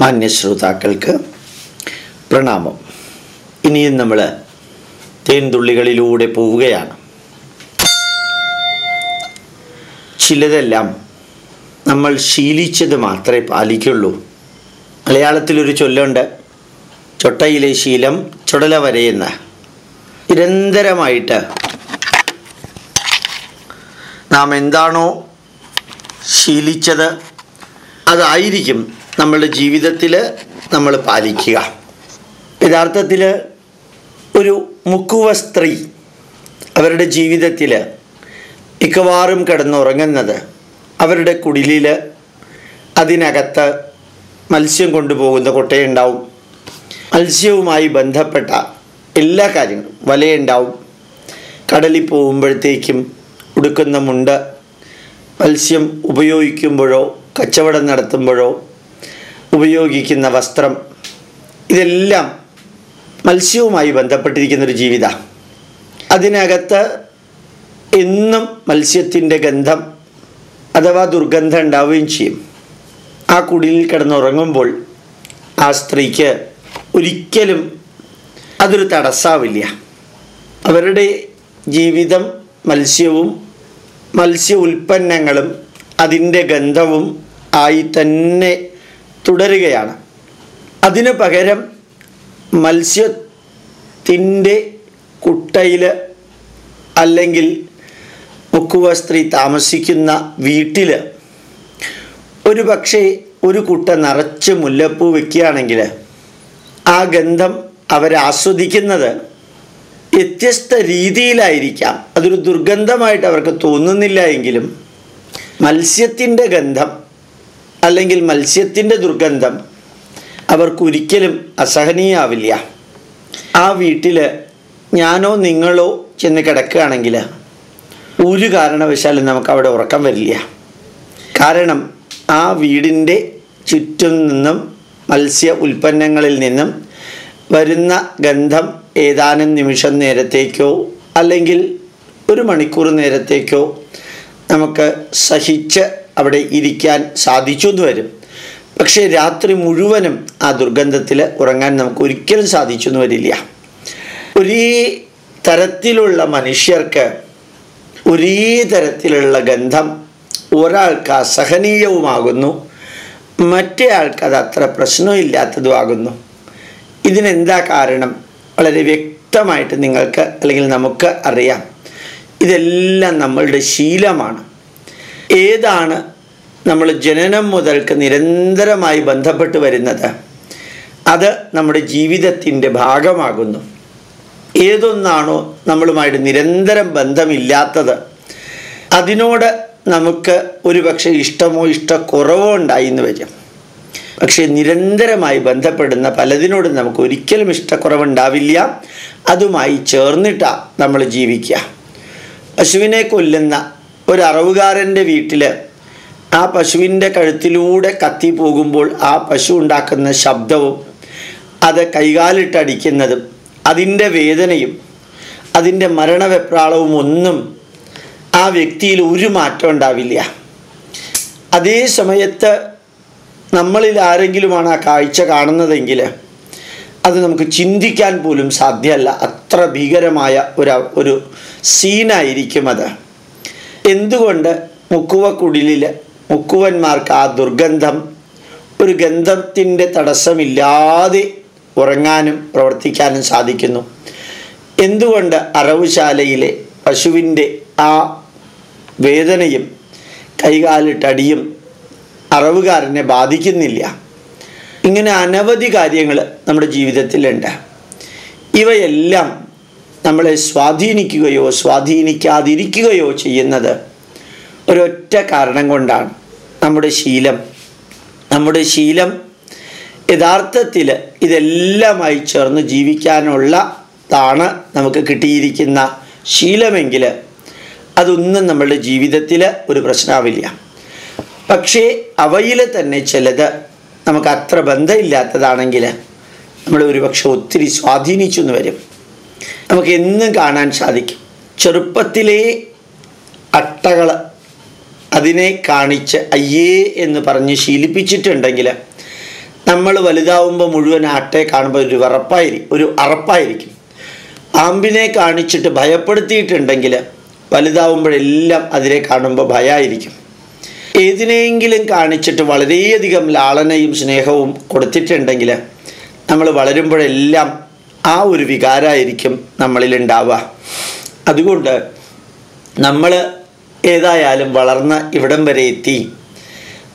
മാന്യശ്രോതാക്കൾക്ക് പ്രണാമം. ഇനിയും നമ്മൾ തേൻതുള്ളികളിലൂടെ പോവുകയാണ്. ചിലതെല്ലാം നമ്മൾ ശീലിച്ചത് മാത്രമേ പാലിക്കുള്ളൂ. മലയാളത്തിലൊരു ചൊല്ലുണ്ട് ചൊട്ടയിലെ ശീലം ചുടല വരയെന്ന് നിരന്തരമായിട്ട് നാം എന്താണോ ശീലിച്ചത് അതായിരിക്കും നമ്മളുടെ ജീവിതത്തിൽ നമ്മൾ പാലിക്കുക. യഥാർത്ഥത്തിൽ ഒരു മുക്കുവ സ്ത്രീ അവരുടെ ജീവിതത്തിൽ മിക്കവാറും കിടന്നുറങ്ങുന്നത് അവരുടെ കുടിലിൽ അതിനകത്ത് മത്സ്യം കൊണ്ടുപോകുന്ന കൊട്ടയുണ്ടാവും. മത്സ്യവുമായി ബന്ധപ്പെട്ട എല്ലാ കാര്യങ്ങളും വലയുണ്ടാവും. കടലിൽ പോകുമ്പോഴത്തേക്കും ഉടുക്കുന്ന മുണ്ട് മത്സ്യം ഉപയോഗിക്കുമ്പോഴോ കച്ചവടം നടത്തുമ്പോഴോ ഉപയോഗിക്കുന്ന വസ്ത്രം. ഇതെല്ലാം മത്സ്യവുമായി ബന്ധപ്പെട്ടിരിക്കുന്നൊരു ജീവിത. അതിനകത്ത് എന്നും മത്സ്യത്തിന്റെ ഗന്ധം അഥവാ ദുർഗന്ധം ഉണ്ടാവുകയും ചെയ്യും. ആ കുടിലിൽ കിടന്നുറങ്ങുമ്പോൾ ആ സ്ത്രീക്ക് ഒരിക്കലും അതൊരു തടസ്സാവില്ല. അവരുടെ ജീവിതം മത്സ്യവും മത്സ്യ ഉൽപ്പന്നങ്ങളും അതിന്റെ ഗന്ധവും ആയി തന്നെ തുടരുകയാണ്. അതിനു പകരം മത്സ്യത്തിന്റെ കുട്ടയിൽ അല്ലെങ്കിൽ മുക്കുവ സ്ത്രീ താമസിക്കുന്ന വീട്ടിൽ ഒരു പക്ഷേ ഒരു കുട്ട നിറച്ച് മുല്ലപ്പൂ വെക്കുകയാണെങ്കിൽ ആ ഗന്ധം അവരാസ്വദിക്കുന്നത് വ്യത്യസ്ത രീതിയിലായിരിക്കാം. അതൊരു ദുർഗന്ധമായിട്ട് അവർക്ക് തോന്നുന്നില്ല എങ്കിലും മത്സ്യത്തിന്റെ ഗന്ധം അല്ലെങ്കിൽ മത്സ്യത്തിന്റെ ദുർഗന്ധം അവർക്കൊരിക്കലും അസഹനീയാവില്ല. ആ വീട്ടിൽ ഞാനോ നിങ്ങളോ ചെന്ന് കിടക്കുകയാണെങ്കിൽ ഒരു കാരണവശാലും നമുക്ക് അവിടെ ഉറക്കം വരില്ല. കാരണം ആ വീടിന്റെ ചുറ്റും നിന്നും മത്സ്യ ഉൽപ്പന്നങ്ങളിൽ നിന്നും വരുന്ന ഗന്ധം ഏതാനും നിമിഷം നേരത്തേക്കോ അല്ലെങ്കിൽ ഒരു മണിക്കൂർ നേരത്തേക്കോ നമുക്ക് സഹിച്ച് അവിടെ ഇരിക്കാൻ സാധിച്ചു എന്ന് വരും. പക്ഷേ രാത്രി മുഴുവനും ആ ദുർഗന്ധത്തിൽ ഉറങ്ങാൻ നമുക്ക് ഒരിക്കലും സാധിച്ചു എന്ന് വരില്ല. ഒരേ തരത്തിലുള്ള മനുഷ്യർക്ക് ഒരേ തരത്തിലുള്ള ഗന്ധം ഒരാൾക്ക് അസഹനീയവുമാകുന്നു മറ്റേ അത് അത്ര പ്രശ്നമില്ലാത്തതുമാകുന്നു ഇതിനെന്താ കാരണം? വളരെ വ്യക്തമായിട്ട് നിങ്ങൾക്ക് അല്ലെങ്കിൽ നമുക്ക് അറിയാം. ഇതെല്ലാം നമ്മളുടെ ശീലമാണ്. ഏതാണ് നമ്മൾ ജനനം മുതൽക്ക് നിരന്തരമായി ബന്ധപ്പെട്ട് വരുന്നത്? അത് നമ്മുടെ ജീവിതത്തിന്റെ ഭാഗമാകുന്നു. ഏതൊന്നാണോ നമ്മളുമായിട്ട് നിരന്തരം ബന്ധമില്ലാത്തത്. അതിനോട് നമുക്ക് ഒരു പക്ഷേ ഇഷ്ടമോ ഇഷ്ടക്കുറവോ ഉണ്ടായി എന്ന് വരും. പക്ഷേ നിരന്തരമായി ബന്ധപ്പെടുന്ന പലതിനോടും നമുക്ക് ഒരിക്കലും ഇഷ്ടക്കുറവുണ്ടാവില്ല. അതുമായി ചേർന്നിട്ടാണ് നമ്മൾ ജീവിക്കുക. പശുവിനെ കൊല്ലുന്ന ഒരു അറവുകാരന്റെ വീട്ടിൽ ആ പശുവിന്റെ കഴുത്തിലൂടെ കത്തി പോകുമ്പോൾ ആ പശു ഉണ്ടാക്കുന്ന ശബ്ദവും അത് കൈകാലിട്ടടിക്കുന്നതും അതിന്റെ വേദനയും അതിന്റെ മരണവെപ്രാളവും ഒന്നും ആ വ്യക്തിയിൽ ഒരു മാറ്റം ഉണ്ടാവില്ല. അതേ സമയത്ത് നമ്മളിൽ ആരെങ്കിലുമാണ് ആ കാഴ്ച കാണുന്നതെങ്കിൽ അത് നമുക്ക് ചിന്തിക്കാൻ പോലും സാധ്യമല്ല. അത്ര ഭീകരമായ ഒരു സീനായിരിക്കും അത്. എന്തുകൊണ്ട് മുക്കുവ കുടിലിൽ മുക്കുവന്മാർക്ക് ആ ദുർഗന്ധം? ഒരു ഗന്ധത്തിന്റെ തടസ്സമില്ലാതെ ഉറങ്ങാനും പ്രവർത്തിക്കാനും സാധിക്കുന്നു. എന്തുകൊണ്ട് അറവുശാലയിലെ പശുവിന്റെ ആ വേദനയും കൈകാലിട്ടടിയും അറവുകാരനെ ബാധിക്കുന്നില്ല? ഇങ്ങനെ അനവധി കാര്യങ്ങൾ നമ്മുടെ ജീവിതത്തിലുണ്ട്. ഇവയെല്ലാം നമ്മളെ സ്വാധീനിക്കുകയോ സ്വാധീനിക്കാതിരിക്കുകയോ ചെയ്യുന്നത് ഒരൊറ്റ കാരണം കൊണ്ടാണ്. നമ്മുടെ ശീലം. നമ്മുടെ ശീലം യഥാർത്ഥത്തിൽ ഇതെല്ലാമായി ചേർന്ന് ജീവിക്കാനുള്ളതാണ് നമുക്ക് കിട്ടിയിരിക്കുന്ന ശീലമെങ്കിൽ അതൊന്നും നമ്മളുടെ ജീവിതത്തിൽ ഒരു പ്രശ്നമാവില്ല പക്ഷേ അവയിൽ തന്നെ ചിലത് നമുക്ക് അത്ര ബന്ധമില്ലാത്തതാണെങ്കിൽ നമ്മൾ ഒരുപക്ഷെ ഒത്തിരി സ്വാധീനിച്ചു വരും. നമുക്ക് എന്നും കാണാൻ സാധിക്കും. ചെറുപ്പത്തിലേ അട്ടകൾ അതിനെ കാണിച്ച് അയ്യേ എന്ന് പറഞ്ഞ് ശീലിപ്പിച്ചിട്ടുണ്ടെങ്കിൽ നമ്മൾ വലുതാവുമ്പോൾ മുഴുവൻ ആട്ടയെ കാണുമ്പോൾ ഒരു വറപ്പായിരിക്കും ഒരു അറപ്പായിരിക്കും. പാമ്പിനെ കാണിച്ചിട്ട് ഭയപ്പെടുത്തിയിട്ടുണ്ടെങ്കിൽ വലുതാവുമ്പോഴെല്ലാം അതിനെ കാണുമ്പോൾ ഭയമായിരിക്കും ഏതിനെയെങ്കിലും കാണിച്ചിട്ട് വളരെയധികം ലാളനയും സ്നേഹവും കൊടുത്തിട്ടുണ്ടെങ്കിൽ നമ്മൾ വളരുമ്പോഴെല്ലാം ആ ഒരു വികാരമായിരിക്കും നമ്മളിലുണ്ടാവുക. അതുകൊണ്ട് നമ്മൾ ഏതായാലും വളർന്ന് ഇവിടം വരെ എത്തി.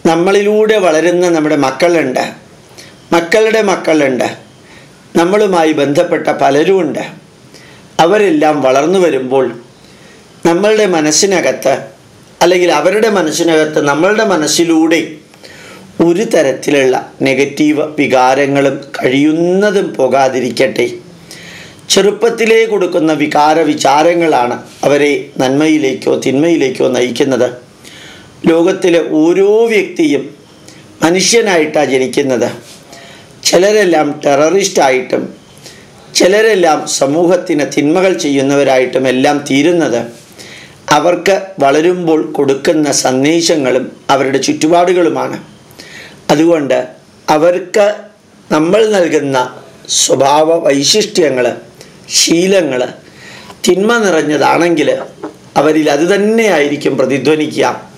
നമ്മളിലൂടെ വളരുന്ന നമ്മുടെ മക്കളുണ്ട്. മക്കളുടെ മക്കളുണ്ട്. നമ്മളുമായി ബന്ധപ്പെട്ട പലരുമുണ്ട് അവരെല്ലാം വളർന്നു വരുമ്പോൾ നമ്മളുടെ മനസ്സിനകത്ത് അല്ലെങ്കിൽ അവരുടെ മനസ്സിനകത്ത് നമ്മളുടെ മനസ്സിലൂടെ ഒരു തരത്തിലുള്ള നെഗറ്റീവ് വികാരങ്ങളും കഴിയുന്നതും പോകാതിരിക്കട്ടെ. ചെറുപ്പത്തിലേ കൊടുക്കുന്ന വികാര വിചാരങ്ങളാണ് അവരെ നന്മയിലേക്കോ തിന്മയിലേക്കോ നയിക്കുന്നത്. ലോകത്തിലെ ഓരോ വ്യക്തിയും മനുഷ്യനായിട്ടാണ് ജനിക്കുന്നത്. ചിലരെല്ലാം ടെററിസ്റ്റായിട്ടും ചിലരെല്ലാം സമൂഹത്തിന് തിന്മകൾ ചെയ്യുന്നവരായിട്ടും എല്ലാം തീരുന്നത്. അവർക്ക് വളരുമ്പോൾ കൊടുക്കുന്ന സന്ദേശങ്ങളും അവരുടെ ചുറ്റുപാടുകളുമാണ്. അതുകൊണ്ട് അവർക്ക് നമ്മൾ നൽകുന്ന സ്വഭാവ വൈശിഷ്ട്യങ്ങൾ ശീലങ്ങൾ തിന്മ നിറഞ്ഞതാണെങ്കിൽ അവരിൽ അത് തന്നെയായിരിക്കും പ്രതിധ്വനിക്കുക.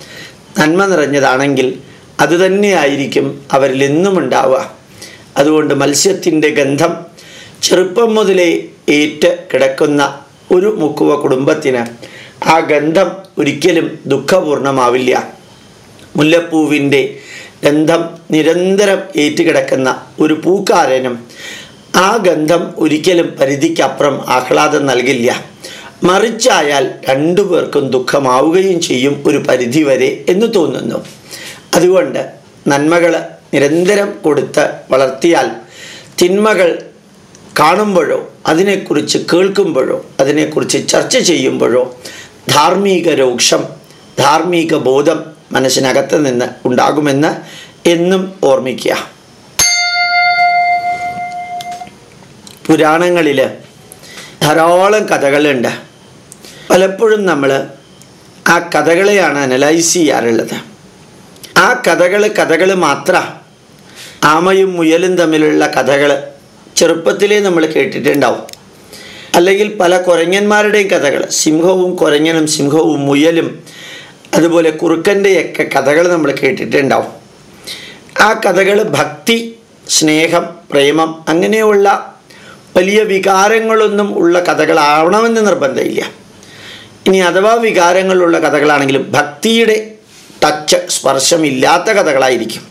നന്മ നിറഞ്ഞതാണെങ്കിൽ അത് തന്നെയായിരിക്കും അവരിൽ എന്നും ഉണ്ടാവുക. അതുകൊണ്ട് മത്സ്യത്തിന്റെ ഗന്ധം ചെറുപ്പം മുതലേ ഏറ്റ് കിടക്കുന്ന ഒരു മുക്കുവ കുടുംബത്തിന് ആ ഗന്ധം ഒരിക്കലും ദുഃഖപൂർണമാവില്ല. മുല്ലപ്പൂവിന്റെ ഗന്ധം നിരന്തരം ഏറ്റുകിടക്കുന്ന ഒരു പൂക്കാരനും ആ ഗന്ധം ഒരിക്കലും പരിധിക്കപ്പുറം ആഹ്ലാദം നൽകില്ല. മറിച്ചായാൽ രണ്ടു പേർക്കും ദുഃഖമാവുകയും ചെയ്യും ഒരു പരിധി വരെ എന്ന് തോന്നുന്നു. അതുകൊണ്ട് നന്മകൾ നിരന്തരം കൊടുത്ത് വളർത്തിയാൽ തിന്മകൾ കാണുമ്പോഴോ അതിനെക്കുറിച്ച് കേൾക്കുമ്പോഴോ അതിനെക്കുറിച്ച് ചർച്ച ചെയ്യുമ്പോഴോ ധാർമ്മിക രോക്ഷം ധാർമ്മിക ബോധം മനസ്സിനകത്ത് നിന്ന് ഉണ്ടാകുമെന്ന് എന്നും ഓർമ്മിക്കുക. പുരാണങ്ങളിൽ ധാരാളം കഥകളുണ്ട്. പലപ്പോഴും നമ്മൾ ആ കഥകളെയാണ് അനലൈസ് ചെയ്യാറുള്ളത്. ആ കഥകൾ കഥകൾ മാത്ര ആമയും മുയലും തമ്മിലുള്ള കഥകൾ ചെറുപ്പത്തിലേ നമ്മൾ കേട്ടിട്ടുണ്ടാവും. അല്ലെങ്കിൽ പല കുരങ്ങന്മാരുടെയും കഥകൾ സിംഹവും കുരങ്ങനും സിംഹവും മുയലും അതുപോലെ കുറുക്കന്റെയൊക്കെ കഥകൾ നമ്മൾ കേട്ടിട്ടുണ്ടാവും. ആ കഥകൾ ഭക്തി സ്നേഹം പ്രേമം അങ്ങനെയുള്ള വലിയ വികാരങ്ങളൊന്നും ഉള്ള കഥകളാവണമെന്ന് നിർബന്ധമില്ല. ഇനി അഥവാ വികാരങ്ങളുള്ള കഥകളാണെങ്കിലും ഭക്തിയുടെ ടച്ച് സ്പർശമില്ലാത്ത കഥകളായിരിക്കും.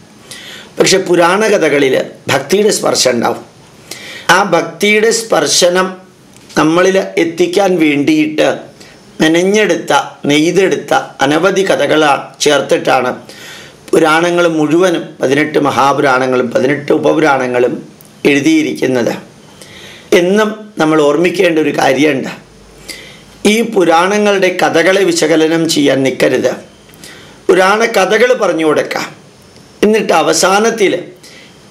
പക്ഷെ പുരാണ കഥകളിൽ ഭക്തിയുടെ സ്പർശം ഉണ്ടാവും. ആ ഭക്തിയുടെ സ്പർശനം നമ്മളിൽ എത്തിക്കാൻ വേണ്ടിയിട്ട് മെനഞ്ഞെടുത്ത നെയ്തെടുത്ത അനവധി കഥകൾ ചേർത്തിട്ടാണ് പുരാണങ്ങൾ മുഴുവനും പതിനെട്ട് മഹാപുരാണങ്ങളും പതിനെട്ട് ഉപപുരാണങ്ങളും എഴുതിയിരിക്കുന്നത്. എന്നും നമ്മൾ ഓർമ്മിക്കേണ്ട ഒരു കാര്യമുണ്ട്. ഈ പുരാണങ്ങളുടെ കഥകളെ വിശകലനം ചെയ്യാൻ നിൽക്കരുത് പുരാണ കഥകൾ പറഞ്ഞു കൊടുക്കാം. എന്നിട്ട് അവസാനത്തിൽ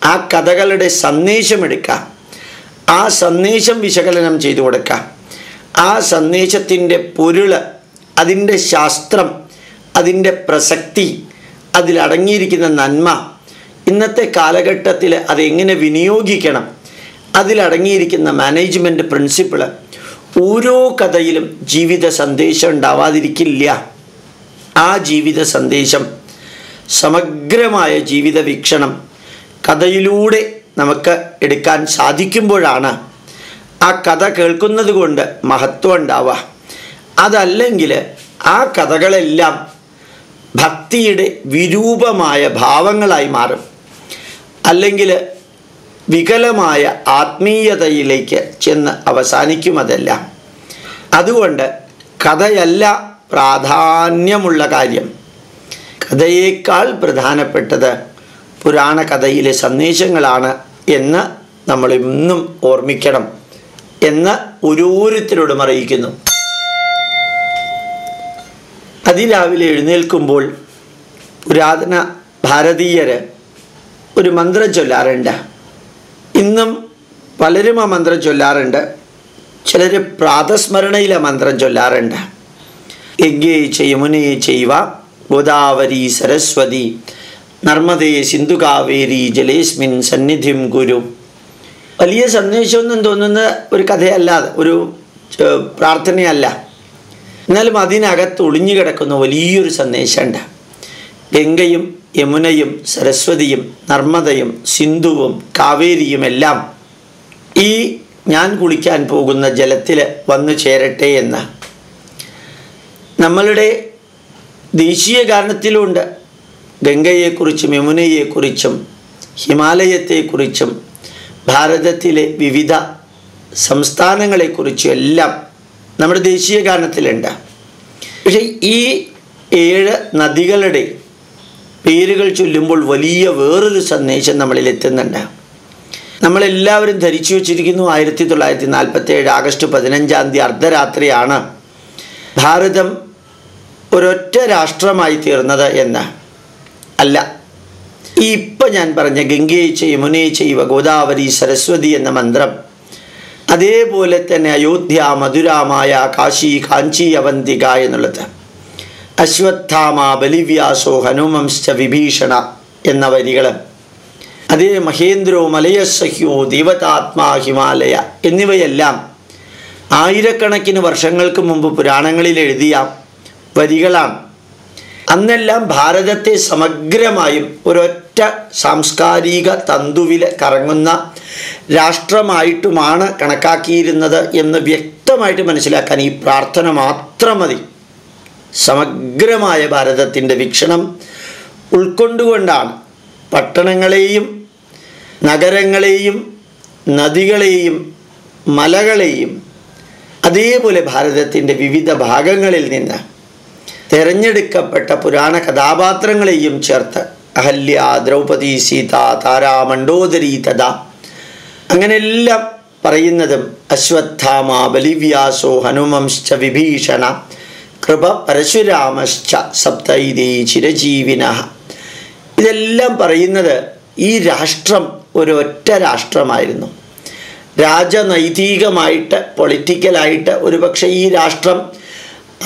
ആ കഥകളുടെ സന്ദേശമെടുക്കാം ആ സന്ദേശം വിശകലനം ചെയ്തു കൊടുക്കാം. ആ സന്ദേശത്തിന്റെ പൊരുൾ അതിന്റെ ശാസ്ത്രം അതിന്റെ പ്രസക്തി അതിലടങ്ങിയിരിക്കുന്ന നന്മ ഇന്നത്തെ കാലഘട്ടത്തിൽ അതെങ്ങനെ വിനിയോഗിക്കണം അതിലടങ്ങിയിരിക്കുന്ന മാനേജ്മെന്റ് പ്രിൻസിപ്പിൾ ഓരോ കഥയിലും ജീവിത സന്ദേശം ഉണ്ടാവാതിരിക്കില്ല. ആ ജീവിത സന്ദേശം സമഗ്രമായ ജീവിത വീക്ഷണം കഥയിലൂടെ നമുക്ക് എടുക്കാൻ സാധിക്കുമ്പോഴാണ് ആ കഥ കേൾക്കുന്നത് കൊണ്ട് മഹത്വം ഉണ്ടാവുക അതല്ലെങ്കിൽ ആ കഥകളെല്ലാം ഭക്തിയുടെ വിരൂപമായ ഭാവങ്ങളായി മാറും. അല്ലെങ്കിൽ വികലമായ ആത്മീയതയിലേക്ക് ചെന്ന് അവസാനിക്കും അതെല്ലാം. അതുകൊണ്ട് കഥയല്ല പ്രാധാന്യമുള്ള കാര്യം. കഥയേക്കാൾ പ്രധാനപ്പെട്ടത് പുരാണ കഥയിലെ സന്ദേശങ്ങളാണ് എന്ന് നമ്മൾ ഇന്നും ഓർമ്മിക്കണം. എന്ന് ഓരോരുത്തരോടും അറിയിക്കുന്നു. അതിരാവിലെ എഴുന്നേൽക്കുമ്പോൾ പുരാതന ഭാരതീയർ ഒരു മന്ത്രം ചൊല്ലാറുണ്ട്. ഇന്നും പലരും ആ മന്ത്രം ചൊല്ലാറുണ്ട്. ചിലർ പ്രാതസ്മരണയിലെ മന്ത്രം ചൊല്ലാറുണ്ട്. ഗംഗേ ചയമുനേ യമുനേ ചൈവ ഗോദാവരി സരസ്വതി നർമ്മദേ സിന്ധു കാവേരി ജലേസ്മിൻ സന്നിധിം ഗുരു. വലിയ സന്ദേശമൊന്നും തോന്നുന്ന ഒരു കഥയല്ലാതെ ഒരു പ്രാർത്ഥനയല്ല. എന്നാലും അതിനകത്ത് ഒളിഞ്ഞു കിടക്കുന്ന വലിയൊരു സന്ദേശമുണ്ട്. ഗംഗയും യമുനയും സരസ്വതിയും നർമ്മദയും സിന്ധുവും കാവേരിയും എല്ലാം ഈ ഞാൻ കുളിക്കാൻ പോകുന്ന ജലത്തിൽ വന്നു ചേരട്ടെ എന്ന്. നമ്മളുടെ ദേശീയ ഗാനത്തിലുണ്ട്. ഗംഗയെക്കുറിച്ചും യമുനയെക്കുറിച്ചും ഹിമാലയത്തെക്കുറിച്ചും ഭാരതത്തിലെ വിവിധ സംസ്ഥാനങ്ങളെ സംസ്ഥാനങ്ങളെക്കുറിച്ചും എല്ലാം നമ്മുടെ ദേശീയ ഗാനത്തിലുണ്ട്. പക്ഷേ ഈ ഏഴ് നദികളുടെ പേരുകൾ ചൊല്ലുമ്പോൾ വലിയ വേറൊരു സന്ദേശം നമ്മളിൽ എത്തുന്നുണ്ട്. നമ്മളെല്ലാവരും ധരിച്ചു വച്ചിരിക്കുന്നു ആയിരത്തി തൊള്ളായിരത്തി നാൽപ്പത്തി ഏഴ് ആഗസ്റ്റ് പതിനഞ്ചാം തീയതി അർദ്ധരാത്രിയാണ് ഭാരതം ഒരൊറ്റ രാഷ്ട്രമായി തീർന്നത് എന്ന്. അല്ല ഈ ഇപ്പം ഞാൻ പറഞ്ഞ ഗംഗയെ മുനേ ചെയ്വ ഗോദാവരി സരസ്വതി എന്ന മന്ത്രം. അതേപോലെ തന്നെ അയോധ്യ മധുരാമായ കാശി കാഞ്ചി അവന്തിക എന്നുള്ളത്. അശ്വത്ഥാമ ബലിവ്യാസോ ഹനുമംശ്ച വിഭീഷണ എന്ന വരികൾ അതേ മഹേന്ദ്രോ മലയസഹ്യോ ദേവതാത്മാ ഹിമാലയ എന്നിവയെല്ലാം ആയിരക്കണക്കിന് വർഷങ്ങൾക്ക് മുമ്പ് പുരാണങ്ങളിൽ എഴുതിയ വരികളാണ്. അന്നെല്ലാം ഭാരതത്തെ സമഗ്രമായും ഒരൊറ്റ സാംസ്കാരിക തന്തുവിൽ കറങ്ങുന്ന രാഷ്ട്രമായിട്ടുമാണ് കണക്കാക്കിയിരുന്നത് എന്ന് വ്യക്തമായിട്ട് മനസ്സിലാക്കാൻ ഈ പ്രാർത്ഥന മാത്രം മതി. സമഗ്രമായ ഭാരതത്തിന്റെ വീക്ഷണം ഉൾക്കൊണ്ടുകൊണ്ടാണ് പട്ടണങ്ങളെയും നഗരങ്ങളെയും നദികളെയും മലകളെയും അതേപോലെ ഭാരതത്തിന്റെ വിവിധ ഭാഗങ്ങളിൽ നിന്ന് തിരഞ്ഞെടുക്കപ്പെട്ട പുരാണ കഥാപാത്രങ്ങളെയും ചേർത്ത് അഹല്യ ദ്രൗപദി സീത താര മണ്ഡോദരി തഥ. അങ്ങനെല്ലാം പറയുന്നതും അശ്വത്ഥാമ ബലിവ്യാസോ ഹനുമംശ്ച വിഭീഷണ കൃപ പരശുരാമശ്ച സപ്തൈതി ചിരജീവിന. ഇതെല്ലാം പറയുന്നത് ഈ രാഷ്ട്രം ഒരൊറ്റ രാഷ്ട്രമായിരുന്നു. രാജനൈതികമായിട്ട് പൊളിറ്റിക്കലായിട്ട് ഒരുപക്ഷെ ഈ രാഷ്ട്രം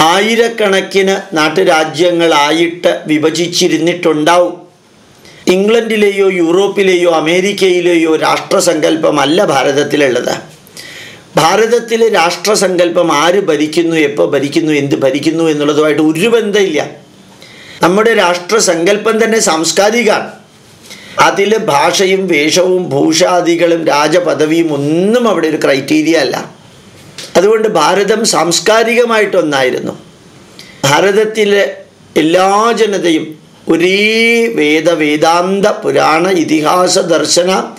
ആയിരക്കണക്കിന് നാട്ടുരാജ്യങ്ങളായിട്ട് വിഭജിച്ചിരുന്നിട്ടുണ്ടാവും. ഇംഗ്ലണ്ടിലെയോ യൂറോപ്പിലെയോ അമേരിക്കയിലെയോ രാഷ്ട്രസങ്കല്പമല്ല ഭാരതത്തിലുള്ളത്. ഭാരതത്തിലെ രാഷ്ട്രസങ്കല്പം ആര് ഭരിക്കുന്നു എപ്പോൾ ഭരിക്കുന്നു എന്ത് ഭരിക്കുന്നു എന്നുള്ളതുമായിട്ട് ഒരു ബന്ധമില്ല. നമ്മുടെ രാഷ്ട്രസങ്കല്പം തന്നെ സാംസ്കാരികമാണ്. അതിൽ ഭാഷയും വേഷവും ഭൂഷാദികളും രാജപദവിയും ഒന്നും അവിടെ ഒരു ക്രൈറ്റീരിയ അല്ല. അതുകൊണ്ട് ഭാരതം സാംസ്കാരികമായിട്ടൊന്നായിരുന്നു. ഭാരതത്തിലെ എല്ലാ ജനതയും ഒരേ വേദ വേദാന്ത പുരാണ ഇതിഹാസ ദർശന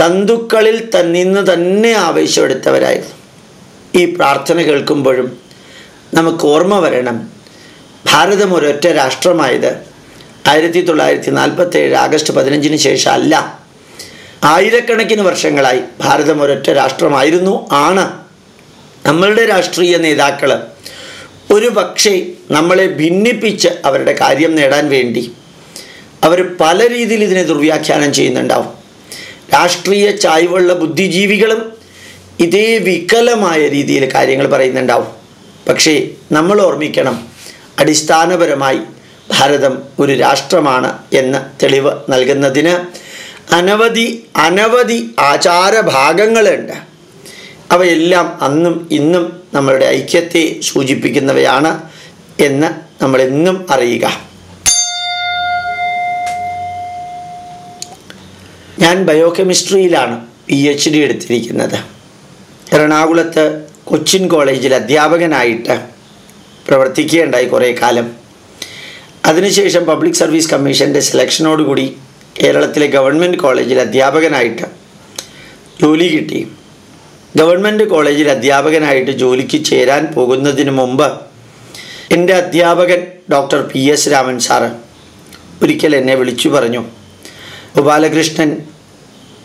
തന്തുക്കളിൽ തന്നിന്ന് തന്നെ ആവേശമെടുത്തവരായിരുന്നു. ഈ പ്രാർത്ഥന കേൾക്കുമ്പോഴും നമുക്ക് ഓർമ്മ വരണം ഭാരതം ഒരൊറ്റ രാഷ്ട്രമായത് ആയിരത്തി തൊള്ളായിരത്തി നാൽപ്പത്തി ഏഴ് ആഗസ്റ്റ് പതിനഞ്ചിന് ശേഷം അല്ല ആയിരക്കണക്കിന് വർഷങ്ങളായി ഭാരതം ഒരൊറ്റ രാഷ്ട്രമായിരുന്നു ആണ്. നമ്മളുടെ രാഷ്ട്രീയ നേതാക്കൾ ഒരു പക്ഷേ നമ്മളെ ഭിന്നിപ്പിച്ച് അവരുടെ കാര്യം നേടാൻ വേണ്ടി അവർ പല രീതിയിൽ ഇതിനെ ദുർവ്യാഖ്യാനം ചെയ്യുന്നുണ്ടാവും. രാഷ്ട്രീയ ചായ്വുള്ള ബുദ്ധിജീവികളും ഇതേ വികലമായ രീതിയിൽ കാര്യങ്ങൾ പറയുന്നുണ്ടാവും. പക്ഷേ നമ്മൾ ഓർമ്മിക്കണം അടിസ്ഥാനപരമായി ഭാരതം ഒരു രാഷ്ട്രമാണ് എന്ന തെളിവ് നൽകുന്നതിന് അനവധി അനവധി ആചാരഭാഗങ്ങളുണ്ട്. അവയെല്ലാം അന്നും ഇന്നും നമ്മളുടെ ഐക്യത്തെ സൂചിപ്പിക്കുന്നവയാണ് എന്ന് നമ്മളെന്നും അറിയുക. ഞാൻ ബയോകെമിസ്ട്രിയിലാണ് പി എച്ച് ഡി എടുത്തിരിക്കുന്നത്. എറണാകുളത്ത് കൊച്ചിൻ കോളേജിൽ അധ്യാപകനായിട്ട് പ്രവർത്തിക്കുകയുണ്ടായി കുറേ കാലം. അതിനുശേഷം പബ്ലിക് സർവീസ് കമ്മീഷന്റെ സെലക്ഷനോടുകൂടി കേരളത്തിലെ ഗവൺമെന്റ് കോളേജിൽ അധ്യാപകനായിട്ട് ജോലി കിട്ടി. ഗവൺമെന്റ് കോളേജിൽ അധ്യാപകനായിട്ട് ജോലിക്ക് ചേരാൻ പോകുന്നതിന് മുമ്പ് എന്റെ അധ്യാപകൻ doctor P S Raman sir ഒരിക്കൽ എന്നെ വിളിച്ചു പറഞ്ഞു ഗോപാലകൃഷ്ണൻ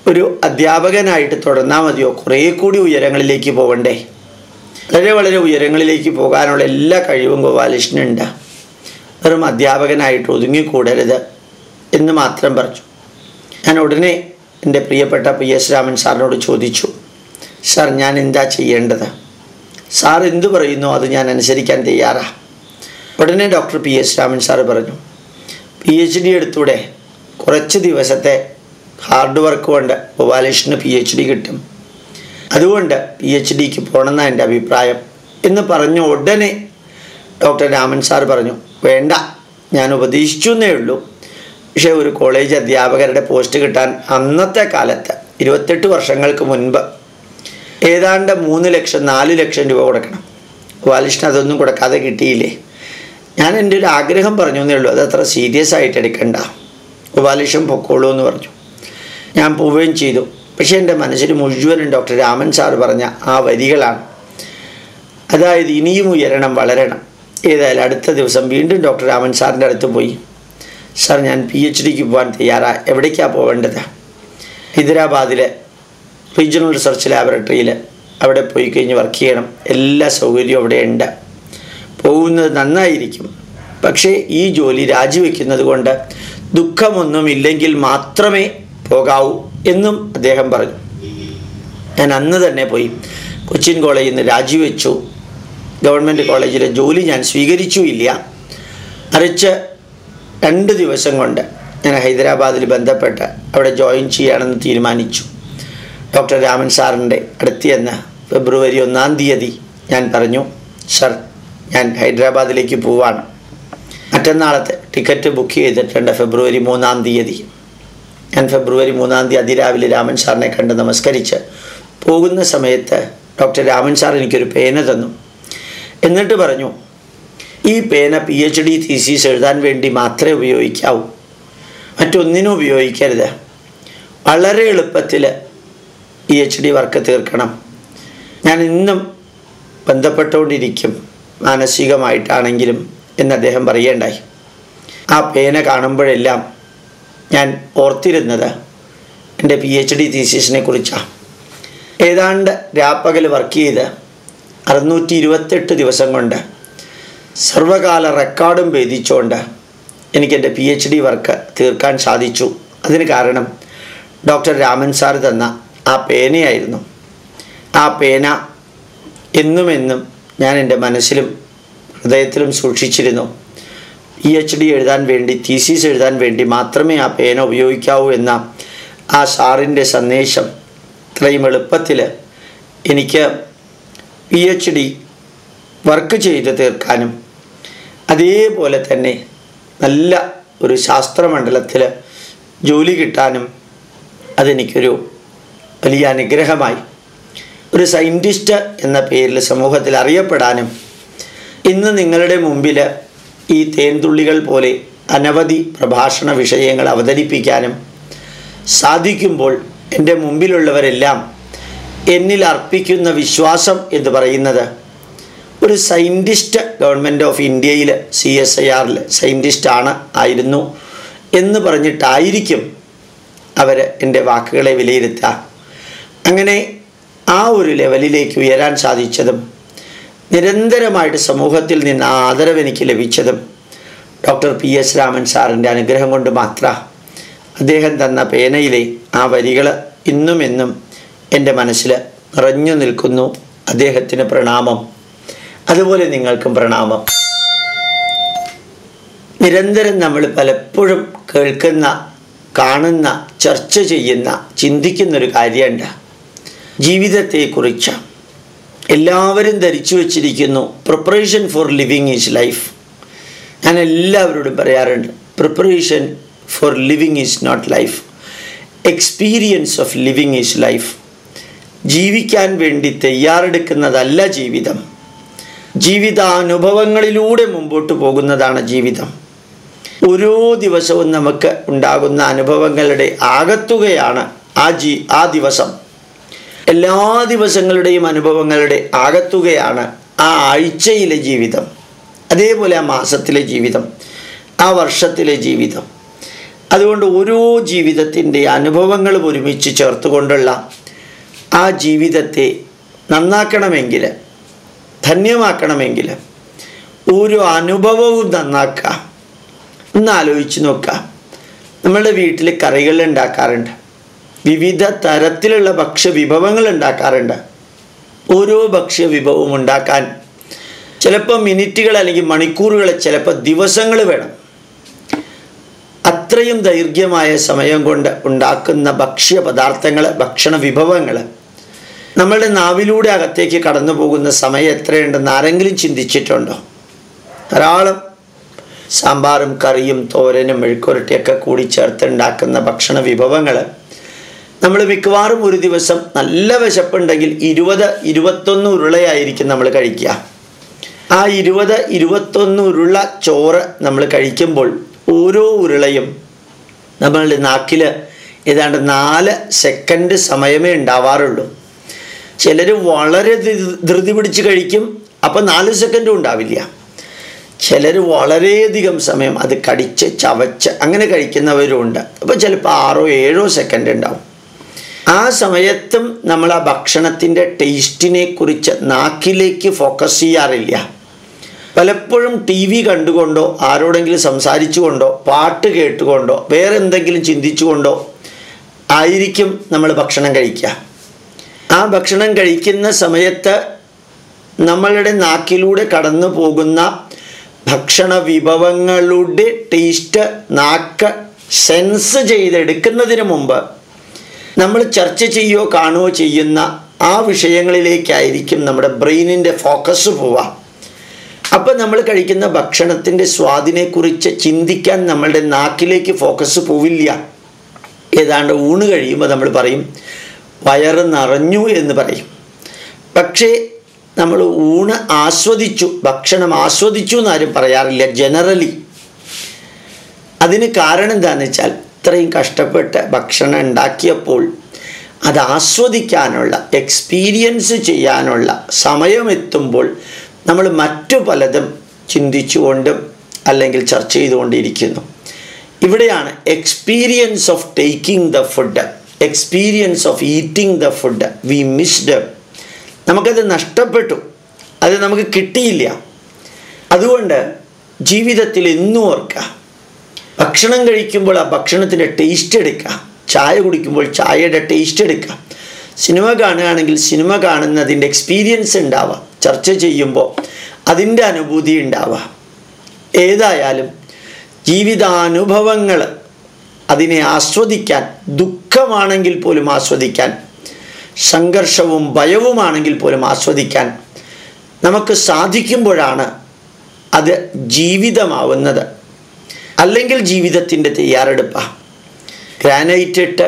ഒരു അധ്യാപകനായിട്ട് തുടർന്നാൽ മതിയോ? കുറേ കൂടി ഉയരങ്ങളിലേക്ക് പോകണ്ടേ വളരെ വളരെ ഉയരങ്ങളിലേക്ക് പോകാനുള്ള എല്ലാ കഴിവും ഗോപാലകൃഷ്ണനുണ്ട്. വെറും അധ്യാപകനായിട്ട് ഒതുങ്ങിക്കൂടരുത് എന്ന് മാത്രം പറഞ്ഞു. ഞാൻ ഉടനെ എന്റെ പ്രിയപ്പെട്ട പി എസ് രാമൻ സാറിനോട് ചോദിച്ചു സാർ ഞാൻ എന്താ ചെയ്യേണ്ടത്? സാർ എന്തു പറയുന്നു? അത് ഞാൻ അനുസരിക്കാൻ തയ്യാറാണ് ഉടനെ doctor P. S Raman sir പറഞ്ഞു പി. എച്ച്. ഡി എടുത്തൂടെ? കുറച്ച് ദിവസത്തെ ഹാർഡ് വർക്ക് കൊണ്ട് ഗോപാലകൃഷ്ണന് പി. എച്ച്. ഡി കിട്ടും. അതുകൊണ്ട് പി. എച്ച്. ഡിക്ക് പോകണമെന്നാണ് എന്റെ അഭിപ്രായം. എന്ന് പറഞ്ഞ ഉടനെ ഡോക്ടർ രാമൻ സാർ പറഞ്ഞു വേണ്ട ഞാൻ ഉപദേശിച്ചു എന്നേ ഉള്ളൂ. പക്ഷേ ഒരു കോളേജ് അധ്യാപകരുടെ പോസ്റ്റ് കിട്ടാൻ അന്നത്തെ കാലത്ത് ഇരുപത്തെട്ട് വർഷങ്ങൾക്ക് മുൻപ് ഏതാണ്ട് മൂന്ന് ലക്ഷം നാല് ലക്ഷം രൂപ കൊടുക്കണം. ബാലകൃഷ്ണൻ അതൊന്നും കൊടുക്കാതെ കിട്ടിയില്ലേ? ഞാൻ എന്റെ ഒരു ആഗ്രഹം പറഞ്ഞു എന്നേ ഉള്ളൂ. അത് അത്ര സീരിയസ് ആയിട്ട് എടുക്കണ്ട. ഗോപാലകൃഷ്ണൻ പൊക്കോളൂ എന്ന് പറഞ്ഞു. ഞാൻ പോവുകയും ചെയ്തു. പക്ഷേ എന്റെ മനസ്സിൽ മുഴുവനും ഡോക്ടർ രാമൻ സാർ പറഞ്ഞ ആ വരികളാണ്. അതായത് ഇനിയും ഉയരണം വളരണം. ഏതായാലും അടുത്ത ദിവസം വീണ്ടും ഡോക്ടർ രാമൻ സാറിന്റെ അടുത്ത് പോയി. സാർ ഞാൻ പി എച്ച് ഡിക്ക് പോകാൻ തയ്യാറാണ് എവിടേക്കാണ് പോവേണ്ടത്? ഹൈദരാബാദിലെ റീജിയണൽ റിസർച്ച് ലാബറട്ടറിയിൽ അവിടെ പോയി കഴിഞ്ഞ് വർക്ക് ചെയ്യണം. എല്ലാ സൗകര്യവും അവിടെ ഉണ്ട്. പോകുന്നത് നന്നായിരിക്കും. പക്ഷേ ഈ ജോലി രാജിവെക്കുന്നത് കൊണ്ട് ദുഃഖമൊന്നുമില്ലെങ്കിൽ മാത്രമേ പോകാവൂ എന്നും അദ്ദേഹം പറഞ്ഞു. ഞാൻ അന്ന് തന്നെ പോയി കൊച്ചിൻ കോളേജിൽ നിന്ന് രാജിവെച്ചു. ഗവൺമെന്റ് കോളേജിലെ ജോലി ഞാൻ സ്വീകരിച്ചു ഇല്ല മറിച്ച് രണ്ട് ദിവസം കൊണ്ട് ഞാൻ ഹൈദരാബാദിൽ ബന്ധപ്പെട്ട് അവിടെ ജോയിൻ ചെയ്യാണെന്ന് തീരുമാനിച്ചു. ഡോക്ടർ രാമൻ സാറിന്റെ അടുത്ത് ഫെബ്രുവരി ഒന്നാം തീയതി ഞാൻ പറഞ്ഞു സർ ഞാൻ ഹൈദരാബാദിലേക്ക് പോവാണ്. മറ്റന്നാളത്തെ ടിക്കറ്റ് ബുക്ക് ചെയ്തിട്ടുണ്ട് ഫെബ്രുവരി മൂന്നാം തീയതി. ഞാൻ ഫെബ്രുവരി മൂന്നാം തീയതി അതിരാവിലെ രാമൻ സാറിനെ കണ്ട് നമസ്കരിച്ച് പോകുന്ന സമയത്ത് ഡോക്ടർ രാമൻ സാർ എനിക്കൊരു പേന തന്നു. എന്നിട്ട് പറഞ്ഞു ഈ പേന പി എച്ച് ഡി തീസീസ് എഴുതാൻ വേണ്ടി മാത്രമേ ഉപയോഗിക്കാവൂ. മറ്റൊന്നിനും ഉപയോഗിക്കരുത്. വളരെ എളുപ്പത്തിൽ പി എച്ച് ഡി വർക്ക് തീർക്കണം. ഞാൻ ഇന്നും ബന്ധപ്പെട്ടുകൊണ്ടിരിക്കും. മാനസികമായിട്ടാണെങ്കിലും എന്ന് അദ്ദേഹം പറയേണ്ടായി ആ പേന കാണുമ്പോഴെല്ലാം ഞാൻ ഓർത്തിരുന്നത് എന്റെ പി എച്ച് ഡി തീസിനെ കുറിച്ചാണ് ഏതാണ്ട് രാപ്പകൽ വർക്ക് ചെയ്ത് അറുന്നൂറ്റി ഇരുപത്തെട്ട് ദിവസം കൊണ്ട് സർവകാല റെക്കോർഡും ഭേദിച്ചുകൊണ്ട് എനിക്ക് എന്റെ പി എച്ച് ഡി വർക്ക് തീർക്കാൻ സാധിച്ചു. അതിന് കാരണം ഡോക്ടർ രാമൻ സാർ തന്ന ആ പേനയായിരുന്നു. ആ പേന എന്നും എന്നും ഞാൻ എന്റെ മനസ്സിലും ഹൃദയത്തിലും സൂക്ഷിച്ചിരുന്നു. പി എച്ച് ഡി എഴുതാൻ വേണ്ടി തീസീസ് എഴുതാൻ വേണ്ടി മാത്രമേ ആ പേന ഉപയോഗിക്കാവൂ എന്ന ആ സാറിന്റെ സന്ദേശം ഇത്രയും എളുപ്പത്തിൽ എനിക്ക് പി എച്ച് ഡി വർക്ക് ചെയ്ത് തീർക്കാനും അതേപോലെ തന്നെ നല്ല ഒരു ശാസ്ത്രമണ്ഡലത്തിൽ ജോലി കിട്ടാനും അതെനിക്കൊരു വലിയ അനുഗ്രഹമായി. ഒരു സയന്റിസ്റ്റ് എന്ന പേരിൽ സമൂഹത്തിൽ അറിയപ്പെടാനും ഇന്ന് നിങ്ങളുടെ മുമ്പിൽ ഈ തേൻതുള്ളികൾ പോലെ അനവധി പ്രഭാഷണ വിഷയങ്ങൾ അവതരിപ്പിക്കാനും സാധിക്കുമ്പോൾ എന്റെ മുമ്പിലുള്ളവരെല്ലാം എന്നിൽ അർപ്പിക്കുന്ന വിശ്വാസം എന്ന് പറയുന്നത് ഒരു സയന്റിസ്റ്റ് ഗവൺമെന്റ് ഓഫ് ഇന്ത്യയിൽ സി എസ് ഐ ആറിൽ സയന്റിസ്റ്റാണ് ആയിരുന്നു എന്ന് പറഞ്ഞിട്ടായിരിക്കും അവർ എന്റെ വാക്കുകളെ വിലയിരുത്തുക. അങ്ങനെ ആ ഒരു ലെവലിലേക്ക് ഉയരാൻ സാധിച്ചതും നിരന്തരമായിട്ട് സമൂഹത്തിൽ നിന്ന് ആ ആദരവ് എനിക്ക് ലഭിച്ചതും ഡോക്ടർ പി എസ് രാമൻ സാറിന്റെ അനുഗ്രഹം കൊണ്ട് മാത്ര അദ്ദേഹം തന്ന പേനയിലെ ആ വരികൾ ഇന്നും എന്നും എന്റെ മനസ്സിൽ നിറഞ്ഞു നിൽക്കുന്നു. അദ്ദേഹത്തിന് പ്രണാമം. അതുപോലെ നിങ്ങൾക്കും പ്രണാമം. നിരന്തരം നമ്മൾ പലപ്പോഴും കേൾക്കുന്ന കാണുന്ന ചർച്ച ചെയ്യുന്ന ചിന്തിക്കുന്നൊരു കാര്യമുണ്ട്. ജീവിതത്തെക്കുറിച്ച്. എല്ലാവരും ധരിച്ചു വച്ചിരിക്കുന്നു. Preparation for living is life ഞാൻ എല്ലാവരോടും പറയാറുണ്ട് preparation for living is not life experience of living is life ജീവിക്കാൻ വേണ്ടി തയ്യാറെടുക്കുന്നതല്ല ജീവിതം. ജീവിതാനുഭവങ്ങളിലൂടെ മുമ്പോട്ട് പോകുന്നതാണ് ജീവിതം. ഓരോ ദിവസവും നമുക്ക് ഉണ്ടാകുന്ന അനുഭവങ്ങളുടെ ആകത്തുകയാണ് ആ ജീ ആ ദിവസം. എല്ലാ ദിവസങ്ങളുടെയും അനുഭവങ്ങളുടെ ആകത്തുകയാണ് ആ ആഴ്ചയിലെ ജീവിതം അതേപോലെ ആ മാസത്തിലെ ജീവിതം ആ വർഷത്തിലെ ജീവിതം. അതുകൊണ്ട് ഓരോ ജീവിതത്തിന്റെ അനുഭവങ്ങളും ഒരുമിച്ച് ചേർത്തുകൊണ്ടുള്ള ആ ജീവിതത്തെ നന്നാക്കണമെങ്കിൽ ധന്യമാക്കണമെങ്കിൽ ഓരോ അനുഭവവും നന്നാക്കുക. ഒന്ന് ആലോചിച്ച് നോക്കുക. നമ്മളുടെ വീട്ടിൽ കറികൾ ഉണ്ടാക്കാറുണ്ട്. വിവിധ തരത്തിലുള്ള ഭക്ഷ്യവിഭവങ്ങൾ ഉണ്ടാക്കാറുണ്ട്. ഓരോ ഭക്ഷ്യവിഭവം ഉണ്ടാക്കാൻ ചിലപ്പോൾ മിനിറ്റുകൾ അല്ലെങ്കിൽ മണിക്കൂറുകൾ ചിലപ്പോൾ ദിവസങ്ങൾ വേണം. അത്രയും ദൈർഘ്യമായ സമയം കൊണ്ട് ഉണ്ടാക്കുന്ന ഭക്ഷ്യ പദാർത്ഥങ്ങൾ ഭക്ഷണ വിഭവങ്ങൾ നമ്മളുടെ നാവിലൂടെ അകത്തേക്ക് കടന്നു പോകുന്ന സമയം എത്രയുണ്ടെന്ന് ആരെങ്കിലും ചിന്തിച്ചിട്ടുണ്ടോ? ധാരാളം സാമ്പാറും കറിയും തോരനും മെഴുക്കുരട്ടിയൊക്കെ കൂടി ചേർത്ത് ഉണ്ടാക്കുന്ന ഭക്ഷണ വിഭവങ്ങൾ നമ്മൾ മിക്കവാറും ഒരു ദിവസം നല്ല വിശപ്പുണ്ടെങ്കിൽ ഇരുപത് ഇരുപത്തൊന്ന് ഉരുളയായിരിക്കും നമ്മൾ കഴിക്കുക. ആ ഇരുപത് ഇരുപത്തൊന്ന് ഉരുള ചോറ് നമ്മൾ കഴിക്കുമ്പോൾ ഓരോ ഉരുളയും നമ്മളുടെ നാക്കിൽ ഏതാണ്ട് നാല് സെക്കൻഡ് സമയമേ ഉണ്ടാവാറുള്ളൂ. ചിലർ വളരെ ധൃതി പിടിച്ച് കഴിക്കും അപ്പം നാല് സെക്കൻഡും ഉണ്ടാവില്ല. ചിലർ വളരെയധികം സമയം അത് കടിച്ച് ചവച്ച് അങ്ങനെ കഴിക്കുന്നവരുണ്ട് അപ്പോൾ ചിലപ്പോൾ ആറോ ഏഴോ സെക്കൻഡ് ഉണ്ടാവും. ആ സമയത്തും നമ്മൾ ആ ഭക്ഷണത്തിന്റെ ടേസ്റ്റിനെ കുറിച്ച് നാക്കിലേക്ക് ഫോക്കസ് ചെയ്യാറില്ല. പലപ്പോഴും ടി വി കണ്ടുകൊണ്ടോ ആരോടെങ്കിലും സംസാരിച്ചുകൊണ്ടോ പാട്ട് കേട്ടുകൊണ്ടോ വേറെ എന്തെങ്കിലും ചിന്തിച്ചുകൊണ്ടോ ആയിരിക്കും നമ്മൾ ഭക്ഷണം കഴിക്കുക. ആ ഭക്ഷണം കഴിക്കുന്ന സമയത്ത് നമ്മളുടെ നാക്കിലൂടെ കടന്നു പോകുന്ന ഭക്ഷണ വിഭവങ്ങളുടെ ടേസ്റ്റ് നാക്ക് സെൻസ് ചെയ്തെടുക്കുന്നതിന് മുമ്പ് നമ്മൾ ചർച്ച ചെയ്യുകയോ കാണുകയോ ചെയ്യുന്ന ആ വിഷയങ്ങളിലേക്കായിരിക്കും നമ്മുടെ ബ്രെയിനിന്റെ ഫോക്കസ് പോവുക. അപ്പം നമ്മൾ കഴിക്കുന്ന ഭക്ഷണത്തിന്റെ സ്വാദിനെക്കുറിച്ച് ചിന്തിക്കാൻ നമ്മളുടെ നാക്കിലേക്ക് ഫോക്കസ് പോവില്ല. ഏതാണ്ട് ഊണ് കഴിയുമ്പോൾ നമ്മൾ പറയും വയറ് നിറഞ്ഞു എന്ന് പറയും. പക്ഷേ നമ്മൾ ഊണ് ആസ്വദിച്ചു ഭക്ഷണം ആസ്വദിച്ചു എന്നാരും പറയാറില്ല ജനറലി അതിന് കാരണം എന്താണെന്ന് വെച്ചാൽ ഇത്രയും കഷ്ടപ്പെട്ട് ഭക്ഷണം ഉണ്ടാക്കിയപ്പോൾ അത് ആസ്വദിക്കാനുള്ള എക്സ്പീരിയൻസ് ചെയ്യാനുള്ള സമയമെത്തുമ്പോൾ നമ്മൾ മറ്റു പലതും ചിന്തിച്ചുകൊണ്ടും അല്ലെങ്കിൽ ചർച്ച ചെയ്തുകൊണ്ടിരിക്കുന്നു. ഇവിടെയാണ് experience of taking the food experience of eating the food we missed നമുക്കത് നഷ്ടപ്പെട്ടു. അത് നമുക്ക് കിട്ടിയില്ല. അതുകൊണ്ട് ജീവിതത്തിൽ എന്നും ഓർക്കുക ഭക്ഷണം കഴിക്കുമ്പോൾ ആ ഭക്ഷണത്തിന്റെ ടേസ്റ്റ് എടുക്കുക. ചായ കുടിക്കുമ്പോൾ ചായയുടെ ടേസ്റ്റ് എടുക്കുക. സിനിമ കാണുകയാണെങ്കിൽ സിനിമ കാണുന്നതിന്റെ എക്സ്പീരിയൻസ് ഉണ്ടാവുക. ചർച്ച ചെയ്യുമ്പോൾ അതിന്റെ അനുഭൂതി ഉണ്ടാവുക. ഏതായാലും ജീവിതാനുഭവങ്ങൾ അതിനെ ആസ്വദിക്കാൻ ദുഃഖമാണെങ്കിൽ പോലും ആസ്വദിക്കാൻ സംഘർഷവും ഭയവുമാണെങ്കിൽ പോലും ആസ്വദിക്കാൻ നമുക്ക് സാധിക്കുമ്പോഴാണ് അത് ജീവിതമാവുന്നത്. അല്ലെങ്കിൽ ജീവിതത്തിന്റെ തയ്യാറെടുപ്പാണ് ഗ്രാനൈറ്റ് ഇട്ട്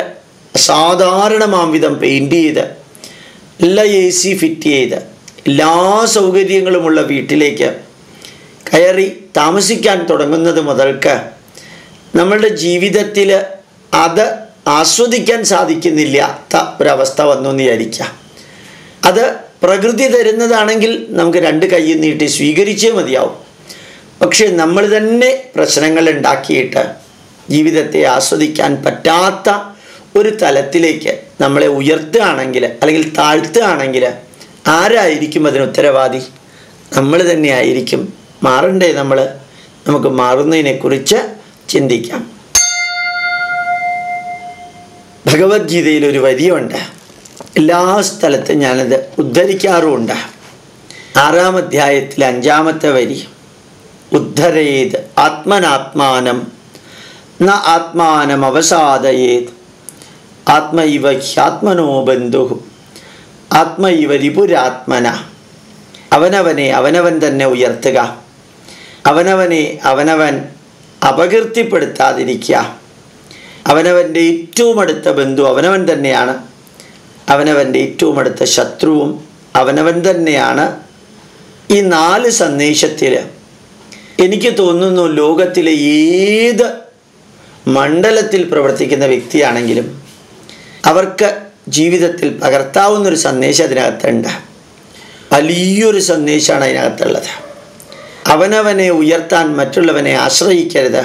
സാധാരണമാംവിധം വിധം പെയിന്റ് ചെയ്ത് എല്ലാ എ സി ഫിറ്റ് ചെയ്ത് എല്ലാ സൗകര്യങ്ങളുമുള്ള വീട്ടിലേക്ക് കയറി താമസിക്കാൻ തുടങ്ങുന്നത് മുതൽക്ക് നമ്മളുടെ ജീവിതത്തിൽ അത് ആസ്വദിക്കാൻ സാധിക്കുന്നില്ലാത്ത ഒരവസ്ഥ വന്നു എന്ന് വിചാരിക്കുക. അത് പ്രകൃതി തരുന്നതാണെങ്കിൽ നമുക്ക് രണ്ട് കൈ നീട്ടി സ്വീകരിച്ചേ മതിയാവും. പക്ഷെ നമ്മൾ തന്നെ പ്രശ്നങ്ങൾ ഉണ്ടാക്കിയിട്ട് ജീവിതത്തെ ആസ്വദിക്കാൻ പറ്റാത്ത ഒരു തലത്തിലേക്ക് നമ്മളെ ഉയർത്തുകയാണെങ്കിൽ അല്ലെങ്കിൽ താഴ്ത്തുകയാണെങ്കിൽ ആരായിരിക്കും അതിന് ഉത്തരവാദി? നമ്മൾ തന്നെ ആയിരിക്കും. മാറണ്ടേ നമ്മൾ? നമുക്ക് മാറുന്നതിനെക്കുറിച്ച് ചിന്തിക്കാം. ഭഗവത്ഗീതയിൽ ഒരു വരിയുണ്ട്. എല്ലാ സ്ഥലത്തും ഞാനത് ഉദ്ധരിക്കാറുമുണ്ട്. ആറാം അധ്യായത്തിൽ അഞ്ചാമത്തെ വരി. ഉദ്ധരേത് ആത്മനാത്മാനം. ന ആത്മാനം അവസാദയേത് ആത്മൈവ ഹ്യാത്മനോ ബന്ധു. ആത്മൈവ രിപുരാത്മന. അവനവനെ അവനവൻ തന്നെ ഉയർത്തുക. അവനവനെ അവനവൻ അപകീർത്തിപ്പെടുത്താതിരിക്കുക. അവനവന്റെ ഏറ്റവും അടുത്ത ബന്ധു അവനവൻ തന്നെയാണ്. അവനവന്റെ ഏറ്റവും അടുത്ത ശത്രുവും അവനവൻ തന്നെയാണ്. ഈ നാല് സന്ദേശത്തിൽ എനിക്ക് തോന്നുന്നു ലോകത്തിലെ ഏത് മണ്ഡലത്തിൽ പ്രവർത്തിക്കുന്ന വ്യക്തിയാണെങ്കിലും അവർക്ക് ജീവിതത്തിൽ പകർത്താവുന്നൊരു സന്ദേശം അതിനകത്തുണ്ട്. വലിയൊരു സന്ദേശമാണ് അതിനകത്തുള്ളത്. അവനവനെ ഉയർത്താൻ മറ്റുള്ളവനെ ആശ്രയിക്കരുത്.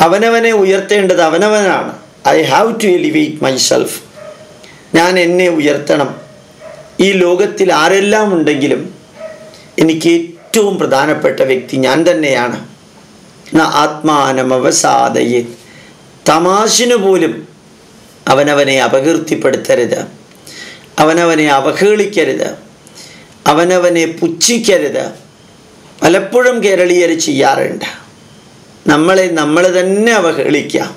അവനവനെ ഉയർത്തേണ്ടത് അവനവനാണ്. I have to elevate myself ഞാൻ എന്നെ ഉയർത്തണം. ഈ ലോകത്തിൽ ആരെല്ലാം ഉണ്ടെങ്കിലും എനിക്ക് ഏറ്റവും പ്രധാനപ്പെട്ട വ്യക്തി ഞാൻ തന്നെയാണ്. ആത്മാനമവസാദയെ. തമാശിനു പോലും അവനവനെ അപകീർത്തിപ്പെടുത്തരുത്. അവനവനെ അവഹേളിക്കരുത്. അവനവനെ പുച്ഛിക്കരുത്. പലപ്പോഴും കേരളീയർ ചെയ്യാറുണ്ട്. നമ്മളെ നമ്മൾ തന്നെ അവഹേളിക്കാം.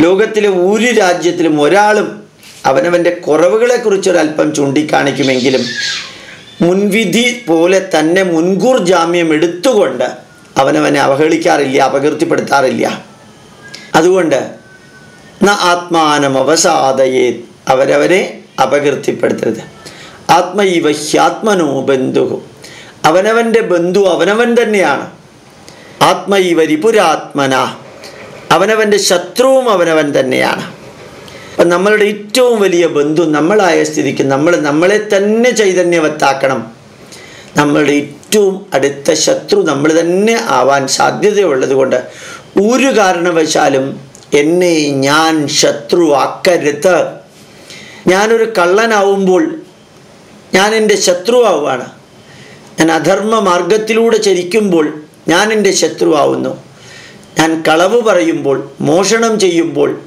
ലോകത്തിലെ ഒരു രാജ്യത്തിലും ഒരാളും അവനവന്റെ കുറവുകളെക്കുറിച്ചൊരല്പം ചൂണ്ടിക്കാണിക്കുമെങ്കിലും മുൻവിധി പോലെ തന്നെ മുൻകൂർ ജാമ്യം എടുത്തുകൊണ്ട് അവനവനെ അവഹേളിക്കാറില്ല അപകീർത്തിപ്പെടുത്താറില്ല. അതുകൊണ്ട് ന ആത്മാനം അവസാദയേ അവരവരെ അപകീർത്തിപ്പെടുത്തരുത്. ആത്മൈവ ഹ്യാത്മനോ ബന്ധു അവനവന്റെ ബന്ധു അവനവൻ തന്നെയാണ്. ആത്മൈവരിപുരാത്മന. അവനവന്റെ ശത്രുവും അവനവൻ തന്നെയാണ്. അപ്പം നമ്മളുടെ ഏറ്റവും വലിയ ബന്ധു നമ്മളായ സ്ഥിതിക്ക് നമ്മൾ നമ്മളെ തന്നെ ചൈതന്യവത്താക്കണം. നമ്മളുടെ ഏറ്റവും അടുത്ത ശത്രു നമ്മൾ തന്നെ ആവാൻ സാധ്യതയുള്ളത് കൊണ്ട് ഒരു കാരണവശാലും എന്നെ ഞാൻ ശത്രു ആക്കരുത് ഞാനൊരു കള്ളനാവുമ്പോൾ ഞാൻ എന്റെ ശത്രുവാവുകയാണ് ഞാൻ അധർമ്മ മാർഗത്തിലൂടെ ചരിക്കുമ്പോൾ ഞാൻ എന്റെ ശത്രുവാവുന്നു. ഞാൻ കളവ് പറയുമ്പോൾ മോഷണം ചെയ്യുമ്പോൾ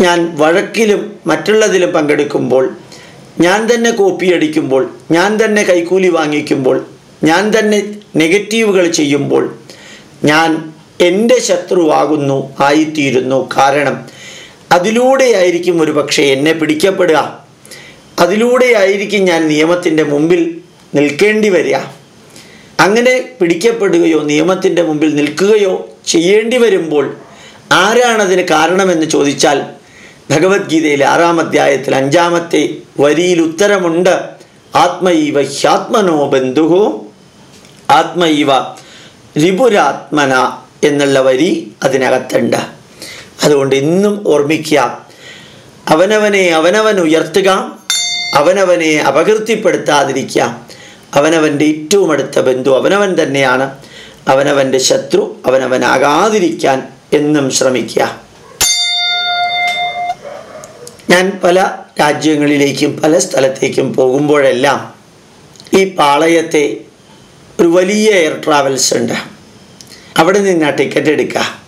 ഞാൻ വഴക്കിലും മറ്റുള്ളതിലും പങ്കെടുക്കുമ്പോൾ ഞാൻ തന്നെ കോപ്പി അടിക്കുമ്പോൾ ഞാൻ തന്നെ കൈക്കൂലി വാങ്ങിക്കുമ്പോൾ ഞാൻ തന്നെ നെഗറ്റീവുകൾ ചെയ്യുമ്പോൾ ഞാൻ എന്റെ ശത്രുവാകുന്നു ആയിത്തീരുന്നു. കാരണം അതിലൂടെയായിരിക്കും ഒരു പക്ഷേ എന്നെ പിടിക്കപ്പെടുക. അതിലൂടെയായിരിക്കും ഞാൻ നിയമത്തിന്റെ മുമ്പിൽ നിൽക്കേണ്ടി വരിക. അങ്ങനെ പിടിക്കപ്പെടുകയോ നിയമത്തിന്റെ മുമ്പിൽ നിൽക്കുകയോ ചെയ്യേണ്ടി വരുമ്പോൾ ആരാണതിന് കാരണമെന്ന് ചോദിച്ചാൽ ഭഗവത്ഗീതയിലെ ആറാം അധ്യായത്തിൽ അഞ്ചാമത്തെ വരിയിൽ ഉത്തരമുണ്ട്. ആത്മൈവ ഹ്യാത്മനോ ബന്ധുഹോ ആത്മൈവ രിപുരാത്മന എന്നുള്ള വരി അതിനകത്തുണ്ട്. അതുകൊണ്ട് ഇന്നും ഓർമ്മിക്കുക അവനവനെ അവനവൻ ഉയർത്തുക അവനവനെ അപകീർത്തിപ്പെടുത്താതിരിക്കുക. അവനവന്റെ ഏറ്റവും അടുത്ത ബന്ധു അവനവൻ തന്നെയാണ്. അവനവന്റെ ശത്രു അവനവനാകാതിരിക്കാൻ എന്നും ശ്രമിക്കുക. ഞാൻ പല രാജ്യങ്ങളിലേക്കും പല സ്ഥലത്തേക്കും പോകുമ്പോഴെല്ലാം ഈ പാളയത്തെ ഒരു വലിയ എയർ ട്രാവൽസ് ഉണ്ട്. അവിടെ നിന്നാണ് ടിക്കറ്റ് എടുക്കുക.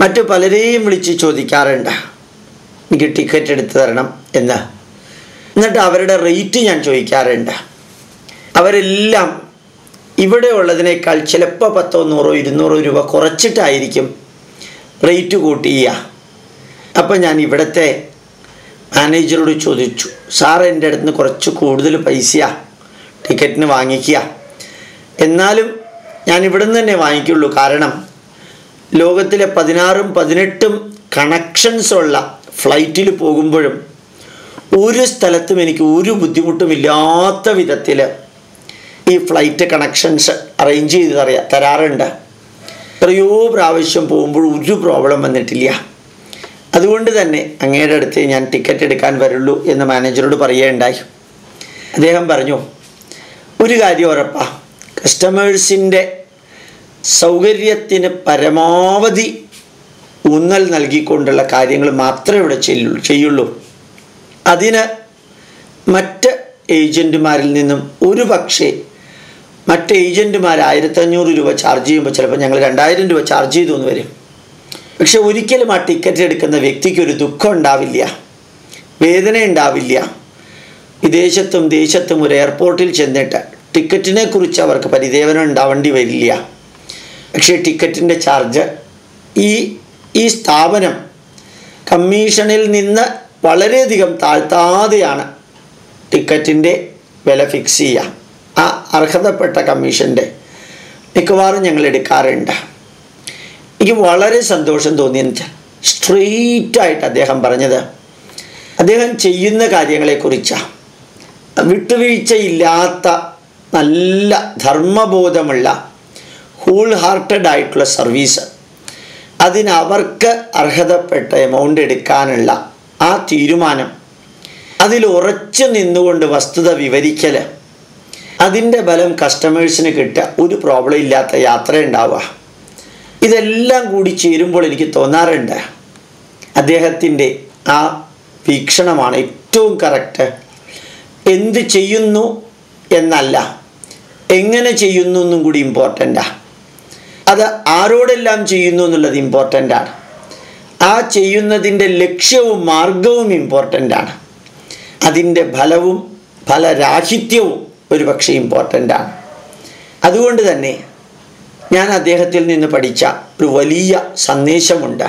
മറ്റു പലരെയും വിളിച്ച് ചോദിക്കാറുണ്ട്. എനിക്ക് ടിക്കറ്റ് എടുത്തു തരണം എന്ന്. എന്നിട്ട് അവരുടെ റേറ്റ് ഞാൻ ചോദിക്കാറുണ്ട്. അവരെല്ലാം ഇവിടെ ഉള്ളതിനേക്കാൾ ചിലപ്പോൾ പത്തോ നൂറോ ഇരുന്നൂറോ രൂപ കുറച്ചിട്ടായിരിക്കും റേറ്റ് കൂട്ടിയ. അപ്പം ഞാൻ ഇവിടുത്തെ മാനേജറോട് ചോദിച്ചു സാർ എന്റെ അടുത്ത് നിന്ന് കുറച്ച് കൂടുതൽ പൈസയാണ് ടിക്കറ്റിന് വാങ്ങിക്കുക. എന്നാലും ഞാൻ ഇവിടുന്ന് തന്നെ വാങ്ങിക്കുള്ളൂ. കാരണം ലോകത്തിലെ പതിനാറും പതിനെട്ടും കണക്ഷൻസ് ഉള്ള ഫ്ലൈറ്റിൽ പോകുമ്പോഴും ഒരു സ്ഥലത്തും എനിക്ക് ഒരു ബുദ്ധിമുട്ടും ഇല്ലാത്ത വിധത്തിൽ ഈ ഫ്ലൈറ്റ് കണക്ഷൻസ് അറേഞ്ച് ചെയ്ത് തരാറുണ്ട്. എത്രയോ പ്രാവശ്യം പോകുമ്പോൾ ഒരു പ്രോബ്ലം വന്നിട്ടില്ല. അതുകൊണ്ട് തന്നെ അങ്ങയുടെ അടുത്ത് ഞാൻ ടിക്കറ്റ് എടുക്കാൻ വരുള്ളൂ എന്ന് മാനേജറോട് പറയുകയുണ്ടായി. അദ്ദേഹം പറഞ്ഞു ഒരു കാര്യം ഉറപ്പാ. കസ്റ്റമേഴ്സിന്റെ സൗകര്യത്തിന് പരമാവധി ഊന്നൽ നൽകിക്കൊണ്ടുള്ള കാര്യങ്ങൾ മാത്രമേ ഇവിടെ ചെയ്യുള്ളൂ. അതിന് മറ്റ് ഏജന്റുമാരിൽ നിന്നും ഒരു പക്ഷേ മറ്റ് ഏജന്റുമാർ ആയിരത്തഞ്ഞൂറ് രൂപ ചാർജ് ചെയ്യുമ്പോൾ ചിലപ്പോൾ ഞങ്ങൾ രണ്ടായിരം രൂപ ചാർജ് ചെയ്തു എന്ന് വരും. പക്ഷെ ഒരിക്കലും ആ ടിക്കറ്റ് എടുക്കുന്ന വ്യക്തിക്ക് ഒരു ദുഃഖം ഉണ്ടാവില്ല. വേദന ഉണ്ടാവില്ല. വിദേശത്തും ദേശത്തും ഒരു എയർപോർട്ടിൽ ചെന്നിട്ട് ടിക്കറ്റിനെ കുറിച്ച് അവർക്ക് പരിദേവനം ഉണ്ടാവേണ്ടി വരില്ല. പക്ഷേ ടിക്കറ്റിന്റെ ചാർജ് ഈ ഈ സ്ഥാപനം കമ്മീഷനിൽ നിന്ന് വളരെയധികം താഴ്ത്താതെയാണ് ടിക്കറ്റിന്റെ വില ഫിക്സ് ചെയ്യുക. ആ അർഹതപ്പെട്ട കമ്മീഷന്റെ മിക്കവാറും ഞങ്ങൾ എടുക്കാറുണ്ട്. എനിക്ക് വളരെ സന്തോഷം തോന്നിയെന്ന് വെച്ചാൽ സ്ട്രെയിറ്റ് ആയിട്ട് അദ്ദേഹം പറഞ്ഞത്. അദ്ദേഹം ചെയ്യുന്ന കാര്യങ്ങളെക്കുറിച്ചാണ് വിട്ടുവീഴ്ചയില്ലാത്ത നല്ല ധർമ്മബോധമുള്ള ഹോൾ ഹാർട്ടഡ് ആയിട്ടുള്ള സർവീസ് അതിനവർക്ക് അർഹതപ്പെട്ട എമൗണ്ട് എടുക്കാനുള്ള ആ തീരുമാനം. അതിൽ ഉറച്ചു നിന്നുകൊണ്ട് വസ്തുത വിവരിക്കൽ അതിന്റെ ബലം കസ്റ്റമേഴ്സിന് കിട്ടുക. ഒരു പ്രോബ്ലം ഇല്ലാത്ത യാത്ര ഉണ്ടാവുക ഇതെല്ലാം കൂടി ചേരുമ്പോൾ എനിക്ക് തോന്നാറുണ്ട്. അദ്ദേഹത്തിന്റെ ആ വീക്ഷണമാണ് ഏറ്റവും കറക്റ്റ് എന്ത് ചെയ്യുന്നു എന്നല്ല എങ്ങനെ ചെയ്യുന്നു എന്നും കൂടി ഇമ്പോർട്ടന്റാണ് അത് ആരോടെല്ലാം ചെയ്യുന്നു എന്നുള്ളത് ഇമ്പോർട്ടന്റാണ് ആ ചെയ്യുന്നതിന്റെ ലക്ഷ്യവും മാർഗവും ഇമ്പോർട്ടന്റാണ് അതിന്റെ ഫലവും ഫലരാഹിത്യവും ഒരുപക്ഷെ ഇമ്പോർട്ടന്റാണ് അതുകൊണ്ട് തന്നെ ഞാൻ അദ്ദേഹത്തിൽ നിന്ന് പഠിച്ച ഒരു വലിയ സന്ദേശമുണ്ട്.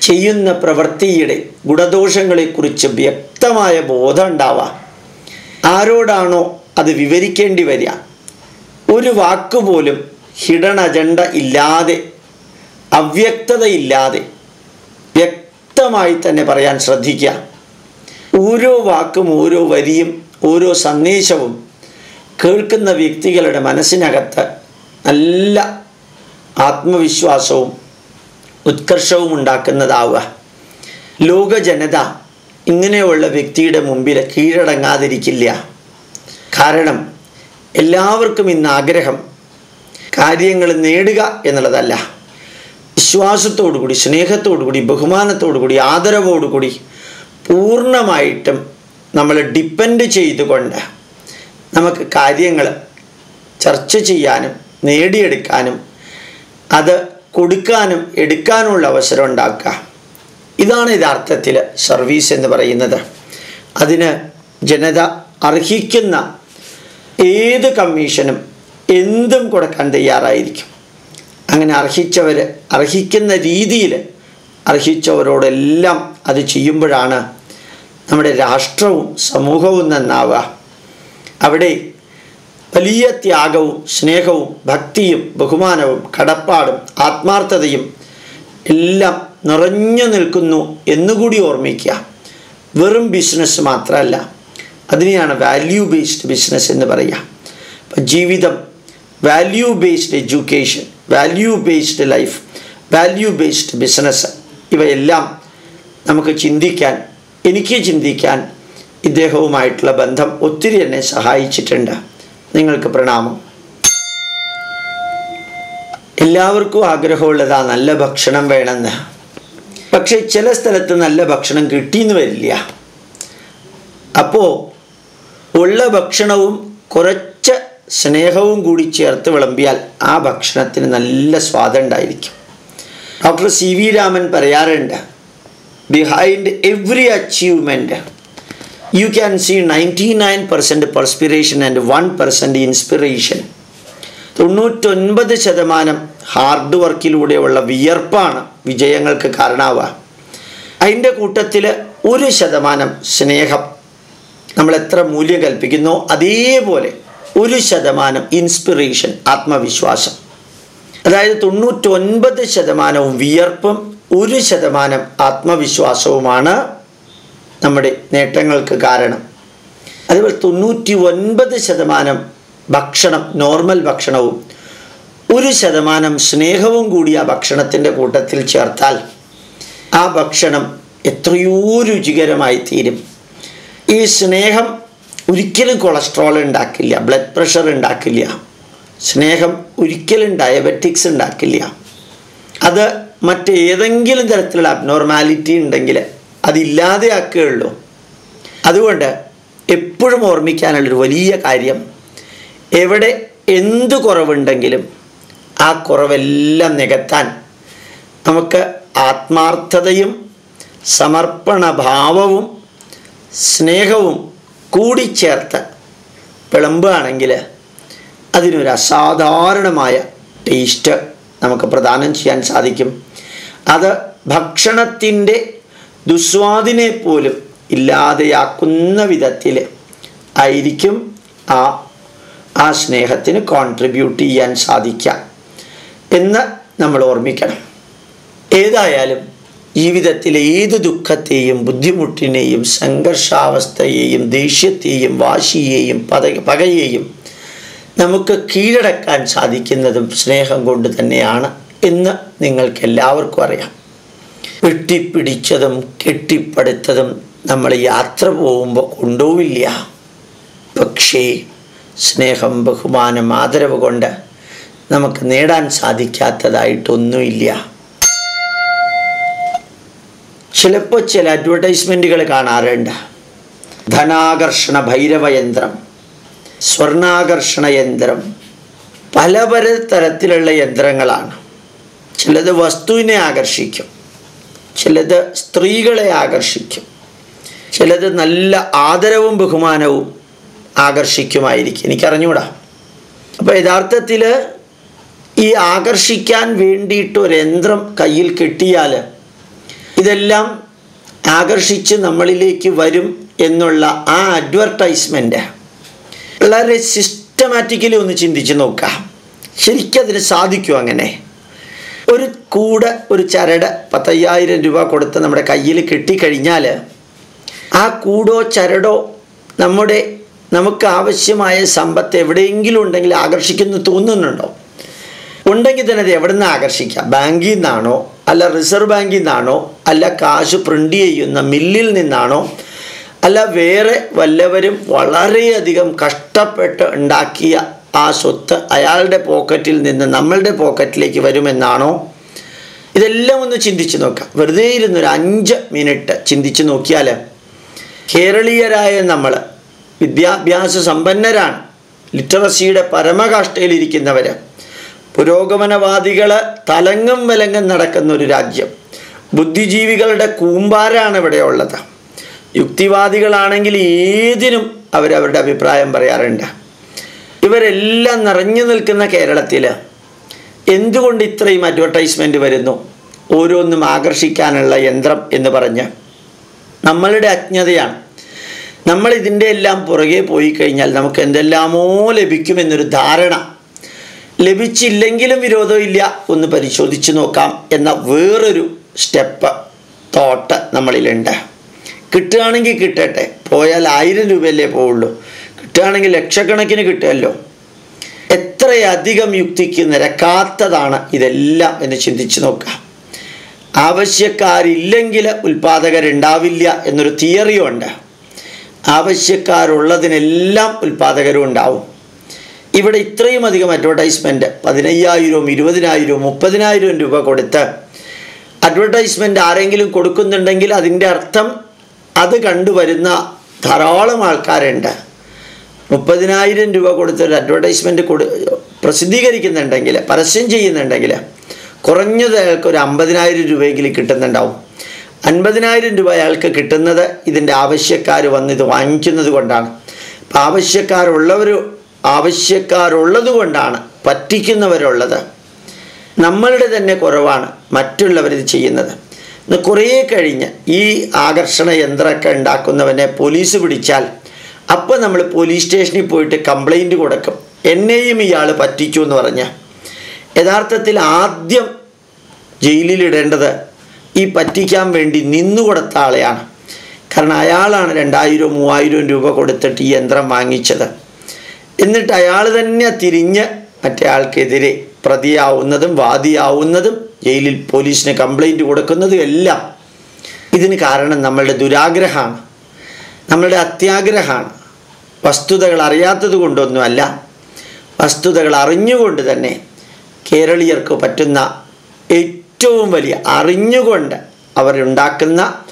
ചെയ്യുന്ന പ്രവൃത്തിയുടെ ഗുണദോഷങ്ങളെക്കുറിച്ച് വ്യക്തമായ ബോധം ഉണ്ടാവുക ആരോടാണോ അത് വിവരിക്കേണ്ടി വരിക? ഒരു വാക്കുപോലും ഹിഡൻ അജണ്ട ഇല്ലാതെ അവ്യക്തതയില്ലാതെ വ്യക്തമായി തന്നെ പറയാൻ ശ്രദ്ധിക്കുക. ഓരോ വാക്കും ഓരോ വരിയും ഓരോ സന്ദേശവും കേൾക്കുന്ന വ്യക്തികളുടെ മനസ്സിനകത്ത് നല്ല ആത്മവിശ്വാസവും ഉത്കർഷവും ഉണ്ടാക്കുന്നതാവുക. ലോക ജനത ഇങ്ങനെയുള്ള വ്യക്തിയുടെ മുമ്പിൽ കീഴടങ്ങാതിരിക്കില്ല. കാരണം എല്ലാവർക്കും ഇന്ന് ആഗ്രഹം കാര്യങ്ങൾ നേടുക എന്നുള്ളതല്ല. വിശ്വാസത്തോടുകൂടി കൂടി ബഹുമാനത്തോടുകൂടി ആദരവോടുകൂടി പൂർണമായിട്ടും നമ്മൾ ഡിപ്പെൻഡ് ചെയ്തുകൊണ്ട് നമുക്ക് കാര്യങ്ങൾ ചർച്ച ചെയ്യാനും നേടിയെടുക്കാനും അത് കൊടുക്കാനും എടുക്കാനുള്ള അവസരം ഉണ്ടാക്കുക. ഇതാണ് യഥാർത്ഥത്തിൽ സർവീസ് എന്ന് പറയുന്നത്. അതിന് ജനത അർഹിക്കുന്ന ഏത് കമ്മീഷനും എന്തും കൊടുക്കാൻ തയ്യാറായിരിക്കും. അങ്ങനെ അർഹിച്ചവർ അർഹിക്കുന്ന രീതിയിൽ അർഹിച്ചവരോടെല്ലാം അത് ചെയ്യുമ്പോഴാണ് നമ്മുടെ രാഷ്ട്രവും സമൂഹവും നന്നാവുക. അവിടെ വലിയ ത്യാഗവും സ്നേഹവും ഭക്തിയും ബഹുമാനവും കടപ്പാടും ആത്മാർത്ഥതയും എല്ലാം നിറഞ്ഞു നിൽക്കുന്നു എന്നുകൂടി ഓർമ്മിക്കുക. വെറും ബിസിനസ് മാത്രമല്ല. അതിനെയാണ് വാല്യൂ ബേസ്ഡ് ബിസിനസ് എന്ന് പറയുക. അപ്പം ജീവിതം value based education value based life value based business ഇവയെല്ലാം നമുക്ക് ചിന്തിക്കാൻ എനിക്ക് ചിന്തിക്കാൻ ഇദ്ദേഹവുമായിട്ടുള്ള ബന്ധം ഒത്തിരി എന്നെ സഹായിച്ചിട്ടുണ്ട്. നിങ്ങൾക്ക് പ്രണാമം. എല്ലാവർക്കും ആഗ്രഹമുള്ളതാ നല്ല ഭക്ഷണം വേണമെന്ന്. പക്ഷെ ചില സ്ഥലത്ത് നല്ല ഭക്ഷണം കിട്ടിയെന്ന് വരില്ല. അപ്പോൾ ഉള്ള ഭക്ഷണവും കുറച്ച് സ്നേഹവും കൂടി ചേർത്ത് വിളമ്പിയാൽ ആ ഭക്ഷണത്തിന് നല്ല സ്വാദുണ്ടായിരിക്കും ഡോക്ടർ സി വി രാമൻ പറയാറുണ്ട് behind every achievement you can see ninety nine percent perspiration and one percent inspiration തൊണ്ണൂറ്റൊൻപത് ശതമാനം ഹാർഡ് വർക്കിലൂടെയുള്ള വിയർപ്പാണ് വിജയങ്ങൾക്ക് കാരണമാവുക. അതിന്റെ കൂട്ടത്തിൽ ഒരു ശതമാനം സ്നേഹം. നമ്മൾ എത്ര മൂല്യം കൽപ്പിക്കുന്നു? അതേപോലെ ഒരു ശതമാനം ഇൻസ്പിറേഷൻ ആത്മവിശ്വാസം. അതായത് തൊണ്ണൂറ്റൊൻപത് ശതമാനവും വിയർപ്പും ഒരു ശതമാനം ആത്മവിശ്വാസവുമാണ് നമ്മുടെ നേട്ടങ്ങൾക്ക് കാരണം. അതുപോലെ തൊണ്ണൂറ്റി ഒൻപത് ശതമാനം ഭക്ഷണം നോർമൽ ഭക്ഷണവും ഒരു ശതമാനം സ്നേഹവും കൂടി ആ ഭക്ഷണത്തിന്റെ കൂട്ടത്തിൽ ചേർത്താൽ ആ ഭക്ഷണം എത്രയോ രുചികരമായി തീരും. ഈ സ്നേഹം ഒരിക്കലും കൊളസ്ട്രോൾ ഉണ്ടാക്കില്ല ബ്ലഡ് പ്രഷർ ഉണ്ടാക്കില്ല. സ്നേഹം ഒരിക്കലും ഡയബറ്റിക്സ് ഉണ്ടാക്കില്ല. അത് മറ്റേതെങ്കിലും തരത്തിലുള്ള അബ്നോർമാലിറ്റി ഉണ്ടെങ്കിൽ അതില്ലാതെയാക്കുകയുള്ളൂ. അതുകൊണ്ട് എപ്പോഴും ഓർമ്മിക്കാനുള്ളൊരു വലിയ കാര്യം എവിടെ എന്ത് കുറവുണ്ടെങ്കിലും ആ കുറവെല്ലാം നികത്താൻ നമുക്ക് ആത്മാർത്ഥതയും സമർപ്പണഭാവവും സ്നേഹവും കൂടിച്ചേർത്ത് വിളമ്പുകയാണെങ്കിൽ അതിനൊരു അസാധാരണമായ ടേസ്റ്റ് നമുക്ക് പ്രദാനം ചെയ്യാൻ സാധിക്കും. അത് ഭക്ഷണത്തിന്റെ ദുസ്വാദിനെ പോലും ഇല്ലാതെയാക്കുന്ന വിധത്തിൽ ആയിരിക്കും ആ ആ സ്നേഹത്തിന് കോൺട്രിബ്യൂട്ട് ചെയ്യാൻ സാധിക്കാം എന്ന് നമ്മൾ ഓർമ്മിക്കണം. ഏതായാലും ജീവിതത്തിലെ ഏത് ദുഃഖത്തെയും ബുദ്ധിമുട്ടിനെയും സംഘർഷാവസ്ഥയെയും ദേഷ്യത്തെയും വാശിയെയും പത പകയെയും നമുക്ക് കീഴടക്കാൻ സാധിക്കുന്നതും സ്നേഹം കൊണ്ട് തന്നെയാണ് എന്ന് നിങ്ങൾക്കെല്ലാവർക്കും അറിയാം. വെട്ടിപ്പിടിച്ചതും കെട്ടിപ്പടുത്തതും നമ്മൾ യാത്ര പോകുമ്പോൾ കൊണ്ടുപോവില്ല. പക്ഷേ സ്നേഹം ബഹുമാനം ആദരവ് കൊണ്ട് നമുക്ക് നേടാൻ സാധിക്കാത്തതായിട്ടൊന്നുമില്ല. ചിലപ്പോൾ ചില അഡ്വർടൈസ്മെന്റുകൾ കാണാറുണ്ട്. ധനാകർഷണ ഭൈരവ യന്ത്രം സ്വർണാകർഷണ യന്ത്രം പല പല തരത്തിലുള്ള യന്ത്രങ്ങളാണ്. ചിലത് വസ്തുവിനെ ആകർഷിക്കും. ചിലത് സ്ത്രീകളെ ആകർഷിക്കും. ചിലത് നല്ല ആദരവും ബഹുമാനവും ആകർഷിക്കുമായിരിക്കും. എനിക്കറിഞ്ഞൂടാ. അപ്പോൾ യഥാർത്ഥത്തിൽ ഈ ആകർഷിക്കാൻ വേണ്ടിയിട്ട് ഒരു യന്ത്രം കയ്യിൽ കിട്ടിയാൽ ഇതെല്ലാം ആകർഷിച്ച് നമ്മളിലേക്ക് വരും എന്നുള്ള ആ അഡ്വർടൈസ്മെന്റ് വളരെ സിസ്റ്റമാറ്റിക്കലി ഒന്ന് ചിന്തിച്ച് നോക്കാം ശരിക്കും ശരിക്കതിന് സാധിക്കും അങ്ങനെ? ഒരു കൂടെ ഒരു ചരട് പത്തയ്യായിരം രൂപ കൊടുത്ത് നമ്മുടെ കയ്യിൽ കിട്ടിക്കഴിഞ്ഞാൽ ആ കൂടോ ചരടോ നമ്മുടെ നമുക്ക് ആവശ്യമായ സമ്പത്ത് എവിടെയെങ്കിലും ഉണ്ടെങ്കിൽ ആകർഷിക്കുന്നു തോന്നുന്നുണ്ടോ? ഉണ്ടെങ്കിൽ തന്നെ അത് എവിടെ നിന്ന് ആകർഷിക്കാം ബാങ്കിൽ നിന്നാണോ അല്ല റിസർവ് ബാങ്കിൽ നിന്നാണോ അല്ല കാശ് പ്രിന്റ് ചെയ്യുന്ന മില്ലിൽ നിന്നാണോ? അല്ല വേറെ വല്ലവരും വളരെയധികം കഷ്ടപ്പെട്ട് ഉണ്ടാക്കിയ ആ സ്വത്ത് അയാളുടെ പോക്കറ്റിൽ നിന്ന് നമ്മളുടെ പോക്കറ്റിലേക്ക് വരുമെന്നാണോ? ഇതെല്ലാം ഒന്ന് ചിന്തിച്ച് നോക്കാം. വെറുതെ ഇരുന്നൊരു അഞ്ച് മിനിറ്റ് ചിന്തിച്ച് നോക്കിയാൽ കേരളീയരായ നമ്മൾ വിദ്യാഭ്യാസ സമ്പന്നരാണ് ലിറ്ററസിയുടെ പരമകാഷ്ഠയിലിരിക്കുന്നവർ പുരോഗമനവാദികൾ തലങ്ങും വിലങ്ങും നടക്കുന്ന ഒരു രാജ്യം. ബുദ്ധിജീവികളുടെ കൂമ്പാരാണ് ഇവിടെ ഉള്ളത്. യുക്തിവാദികളാണെങ്കിൽ ഏതിനും അവരവരുടെ അഭിപ്രായം പറയാറുണ്ട്. ഇവരെല്ലാം നിറഞ്ഞു നിൽക്കുന്ന കേരളത്തിൽ എന്തുകൊണ്ട് ഇത്രയും അഡ്വർടൈസ്മെന്റ് വരുന്നു? ഓരോന്നും ആകർഷിക്കാനുള്ള യന്ത്രം എന്ന് പറഞ്ഞ് നമ്മളുടെ അജ്ഞതയാണ്. നമ്മൾ ഇതിന്റെ എല്ലാം പുറകെ പോയി കഴിഞ്ഞാൽ നമുക്ക് എന്തെല്ലാമോ ലഭിക്കുമെന്നൊരു ധാരണ. ലഭിച്ചില്ലെങ്കിലും വിരോധമില്ല ഒന്ന് പരിശോധിച്ച് നോക്കാം എന്ന വേറൊരു സ്റ്റെപ്പ് തോട്ട് നമ്മളിലുണ്ട്. കിട്ടുകയാണെങ്കിൽ കിട്ടട്ടെ. പോയാൽ ആയിരം രൂപയല്ലേ പോവുള്ളൂ. കിട്ടുകയാണെങ്കിൽ ലക്ഷക്കണക്കിന് കിട്ടുമല്ലോ എത്രയധികം യുക്തിക്ക് നിരക്കാത്തതാണ് ഇതെല്ലാം എന്ന് ചിന്തിച്ച് നോക്കാം ആവശ്യക്കാരില്ലെങ്കിൽ ഉൽപ്പാദകരുണ്ടാവില്ല എന്നൊരു തിയറിയുണ്ട് ആവശ്യക്കാരുള്ളതിനെല്ലാം ഉൽപാദകരും ഉണ്ടാവും. ഇവിടെ ഇത്രയും അധികം അഡ്വർടൈസ്മെന്റ് പതിനയ്യായിരവും ഇരുപതിനായിരവും മുപ്പതിനായിരവും രൂപ കൊടുത്ത് അഡ്വർടൈസ്മെന്റ് ആരെങ്കിലും കൊടുക്കുന്നുണ്ടെങ്കിൽ അതിന്റെ അർത്ഥം അത് കണ്ടുവരുന്ന ധാരാളം ആൾക്കാരുണ്ട്. മുപ്പതിനായിരം രൂപ കൊടുത്തൊരു അഡ്വർടൈസ്മെന്റ് കൊടു പ്രസിദ്ധീകരിക്കുന്നുണ്ടെങ്കിൽ പരസ്യം ചെയ്യുന്നുണ്ടെങ്കിൽ കുറഞ്ഞത് അയാൾക്ക് ഒരു അമ്പതിനായിരം രൂപയെങ്കിലും കിട്ടുന്നുണ്ടാവും. അൻപതിനായിരം രൂപ അയാൾക്ക് കിട്ടുന്നത് ഇതിന്റെ ആവശ്യക്കാർ വന്ന് ഇത് വാങ്ങിക്കുന്നത് കൊണ്ടാണ്. അപ്പം ആവശ്യക്കാരുള്ളവർ ആവശ്യക്കാരുള്ളത് കൊണ്ടാണ് പറ്റിക്കുന്നവരുള്ളത്. നമ്മളുടെ തന്നെ കുറവാണ് മറ്റുള്ളവരിത് ചെയ്യുന്നത്. കുറേ കഴിഞ്ഞ് ഈ ആകർഷണ യന്ത്രമൊക്കെ ഉണ്ടാക്കുന്നവനെ പോലീസ് പിടിച്ചാൽ അപ്പോൾ നമ്മൾ പോലീസ് സ്റ്റേഷനിൽ പോയിട്ട് കംപ്ലൈന്റ് കൊടുക്കും. എന്നെയും ഇയാൾ പറ്റിച്ചു എന്ന് പറഞ്ഞാൽ യഥാർത്ഥത്തിൽ ആദ്യം ജയിലിലിടേണ്ടത് ഈ പറ്റിക്കാൻ വേണ്ടി നിന്നു കൊടുത്ത ആളെയാണ്. കാരണം അയാളാണ് രണ്ടായിരവും മൂവായിരവും രൂപ കൊടുത്തിട്ട് ഈ യന്ത്രം വാങ്ങിച്ചത്. എന്നിട്ട് അയാൾ തന്നെ തിരിഞ്ഞ് മറ്റേ ആൾക്കെതിരെ പ്രതിയാവുന്നതും വാദിയാവുന്നതും ജയിലിൽ പോലീസിന് കംപ്ലൈന്റ് കൊടുക്കുന്നതും എല്ലാം ഇതിന് കാരണം നമ്മളുടെ ദുരാഗ്രഹമാണ്. നമ്മളുടെ അത്യാഗ്രഹമാണ്. വസ്തുതകൾ അറിയാത്തത് കൊണ്ടൊന്നുമല്ല. വസ്തുതകൾ അറിഞ്ഞുകൊണ്ട് തന്നെ കേരളീയർക്ക് പറ്റുന്ന ഏറ്റവും വലിയ അറിഞ്ഞുകൊണ്ട് അവരുണ്ടാക്കുന്ന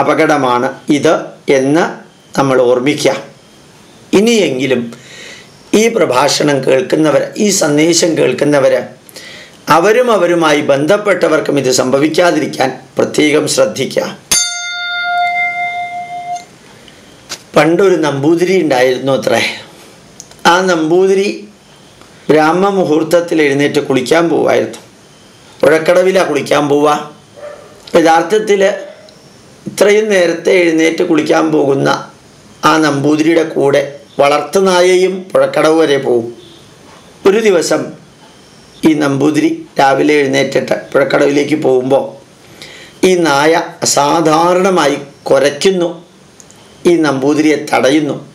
അപകടമാണ് ഇത് എന്ന് നമ്മൾ ഓർമ്മിക്കാം ഇനിയെങ്കിലും ഈ പ്രഭാഷണം കേൾക്കുന്നവർ ഈ സന്ദേശം കേൾക്കുന്നവർ അവരും അവരുമായി ബന്ധപ്പെട്ടവർക്കും ഇത് സംഭവിക്കാതിരിക്കാൻ പ്രത്യേകം ശ്രദ്ധിക്കുക. പണ്ടൊരു നമ്പൂതിരി ഉണ്ടായിരുന്നു അത്രേ. ആ നമ്പൂതിരി ബ്രാഹ്മമുഹൂർത്തത്തിൽ എഴുന്നേറ്റ് കുളിക്കാൻ പോവായിരുന്നു. ഉഴക്കടവിലാ കുളിക്കാൻ പോവുക യഥാർത്ഥത്തിൽ ഇത്രയും നേരത്തെ എഴുന്നേറ്റ് കുളിക്കാൻ പോകുന്ന ആ നമ്പൂതിരിയുടെ കൂടെ വളർത്തുനായയും പുഴക്കടവ് വരെ പോവും. ഒരു ദിവസം ഈ നമ്പൂതിരി രാവിലെ എഴുന്നേറ്റിട്ട് പുഴക്കടവിലേക്ക് പോകുമ്പോൾ ഈ നായ അസാധാരണമായി കുരയ്ക്കുന്നു. ഈ നമ്പൂതിരിയെ തടയുന്നു.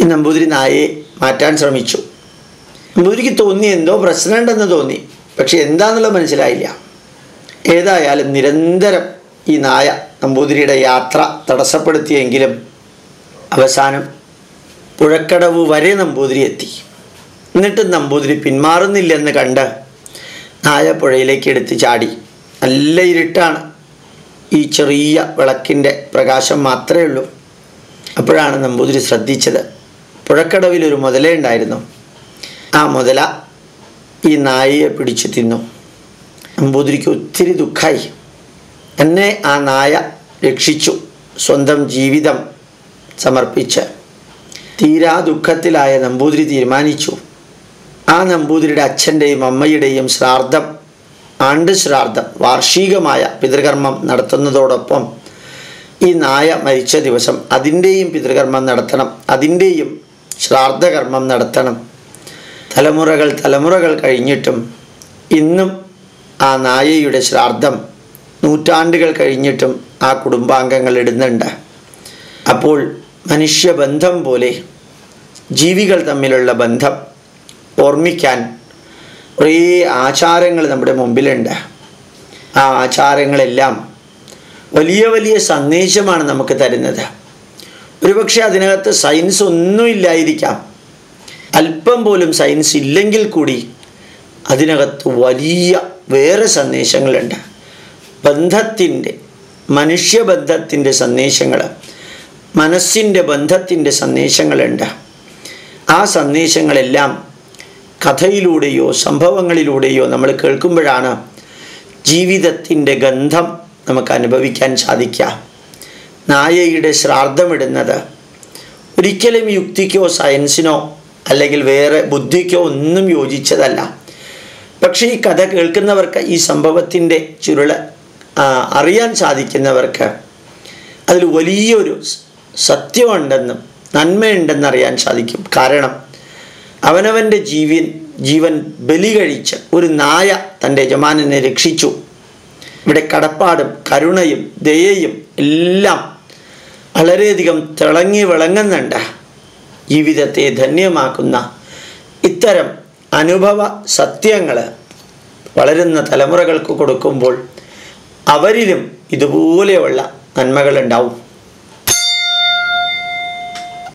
ഈ നമ്പൂതിരി നായയെ മാറ്റാൻ ശ്രമിച്ചു. നമ്പൂതിരിക്ക് തോന്നി എന്തോ പ്രശ്നമുണ്ടെന്ന് തോന്നി. പക്ഷെ എന്താണെന്നുള്ളത് മനസ്സിലായില്ല. ഏതായാലും നിരന്തരം ഈ നായ നമ്പൂതിരിയുടെ യാത്ര തടസ്സപ്പെടുത്തിയെങ്കിലും അവസാനം പുഴക്കടവ് വരെ നമ്പൂതിരി എത്തി. എന്നിട്ടും നമ്പൂതിരി പിന്മാറുന്നില്ലെന്ന് കണ്ട് നായ പുഴയിലേക്ക് എടുത്ത് ചാടി. നല്ല ഇരുട്ടാണ്. ഈ ചെറിയ വിളക്കിന്റെ പ്രകാശം മാത്രമേ ഉള്ളൂ. അപ്പോഴാണ് നമ്പൂതിരി ശ്രദ്ധിച്ചത്. പുഴക്കടവിൽ ഒരു മുതല ഉണ്ടായിരുന്നു. ആ മുതല ഈ നായയെ പിടിച്ചു തിന്നു. നമ്പൂതിരിക്ക് ഒത്തിരി ദുഃഖമായി എന്നെ ആ നായ രക്ഷിച്ചു. സ്വന്തം ജീവിതം സമർപ്പിച്ച്. തീരാ ദുഃഖത്തിലായ നമ്പൂതിരി തീരുമാനിച്ചു. ആ നമ്പൂതിരിയുടെ അച്ഛന്റെയും അമ്മയുടെയും ശ്രാദ്ധം ആണ്ട് ശ്രാദ്ധം വാർഷികമായ പിതൃകർമ്മം നടത്തുന്നതോടൊപ്പം ഈ നായ മരിച്ച ദിവസം അതിന്റെയും പിതൃകർമ്മം നടത്തണം അതിന്റെയും ശ്രാദ്ധകർമ്മം നടത്തണം. തലമുറകൾ തലമുറകൾ കഴിഞ്ഞിട്ടും ഇന്നും ആ നായയുടെ ശ്രാദ്ധം നൂറ്റാണ്ടുകൾ കഴിഞ്ഞിട്ടും ആ കുടുംബാംഗങ്ങൾ ഇടുന്നുണ്ട്. അപ്പോൾ മനുഷ്യബന്ധം പോലെ ജീവികൾ തമ്മിലുള്ള ബന്ധം ഓർമ്മിക്കാൻ കുറേ ആചാരങ്ങൾ നമ്മുടെ മുമ്പിലുണ്ട്. ആ ആചാരങ്ങളെല്ലാം വലിയ വലിയ സന്ദേശമാണ് നമുക്ക് തരുന്നത്. ഒരുപക്ഷെ അതിനകത്ത് സയൻസ് ഒന്നും ഇല്ലായിരിക്കാം. അല്പം പോലും സയൻസ് ഇല്ലെങ്കിൽ കൂടി അതിനകത്ത് വലിയ വേറെ സന്ദേശങ്ങളുണ്ട്. ബന്ധത്തിന്റെ മനുഷ്യബന്ധത്തിന്റെ സന്ദേശങ്ങൾ മനസ്സിന്റെ ബന്ധത്തിന്റെ സന്ദേശങ്ങളുണ്ട്. ആ സന്ദേശങ്ങളെല്ലാം കഥയിലൂടെയോ സംഭവങ്ങളിലൂടെയോ നമ്മൾ കേൾക്കുമ്പോഴാണ് ജീവിതത്തിന്റെ ഗന്ധം നമുക്ക് അനുഭവിക്കാൻ സാധിക്കാം നായയുടെ ശ്രാദ്ധമിടുന്നത് ഒരിക്കലും യുക്തിക്കോ സയൻസിനോ അല്ലെങ്കിൽ വേറെ ബുദ്ധിക്കോ ഒന്നും യോജിച്ചതല്ല. പക്ഷേ ഈ കഥ കേൾക്കുന്നവർക്ക് ഈ സംഭവത്തിന്റെ ചുരുള അറിയാൻ സാധിക്കുന്നവർക്ക് അതിൽ വലിയൊരു സത്യമുണ്ടെന്നും നന്മയുണ്ടെന്ന് അറിയാൻ സാധിക്കും. കാരണം അവനവന്റെ ജീവൻ ജീവൻ ബലി കഴിച്ച് ഒരു നായ തന്റെ യജമാനനെ രക്ഷിച്ചു. ഇവിടെ കടപ്പാടും കരുണയും ദയയും എല്ലാം വളരെയധികം തിളങ്ങി വിളങ്ങുന്നുണ്ട്. ജീവിതത്തെ ധന്യമാക്കുന്ന ഇത്തരം അനുഭവ സത്യങ്ങൾ വളരുന്ന തലമുറകൾക്ക് കൊടുക്കുമ്പോൾ അവരിലും ഇതുപോലെയുള്ള നന്മകളുണ്ടാവും.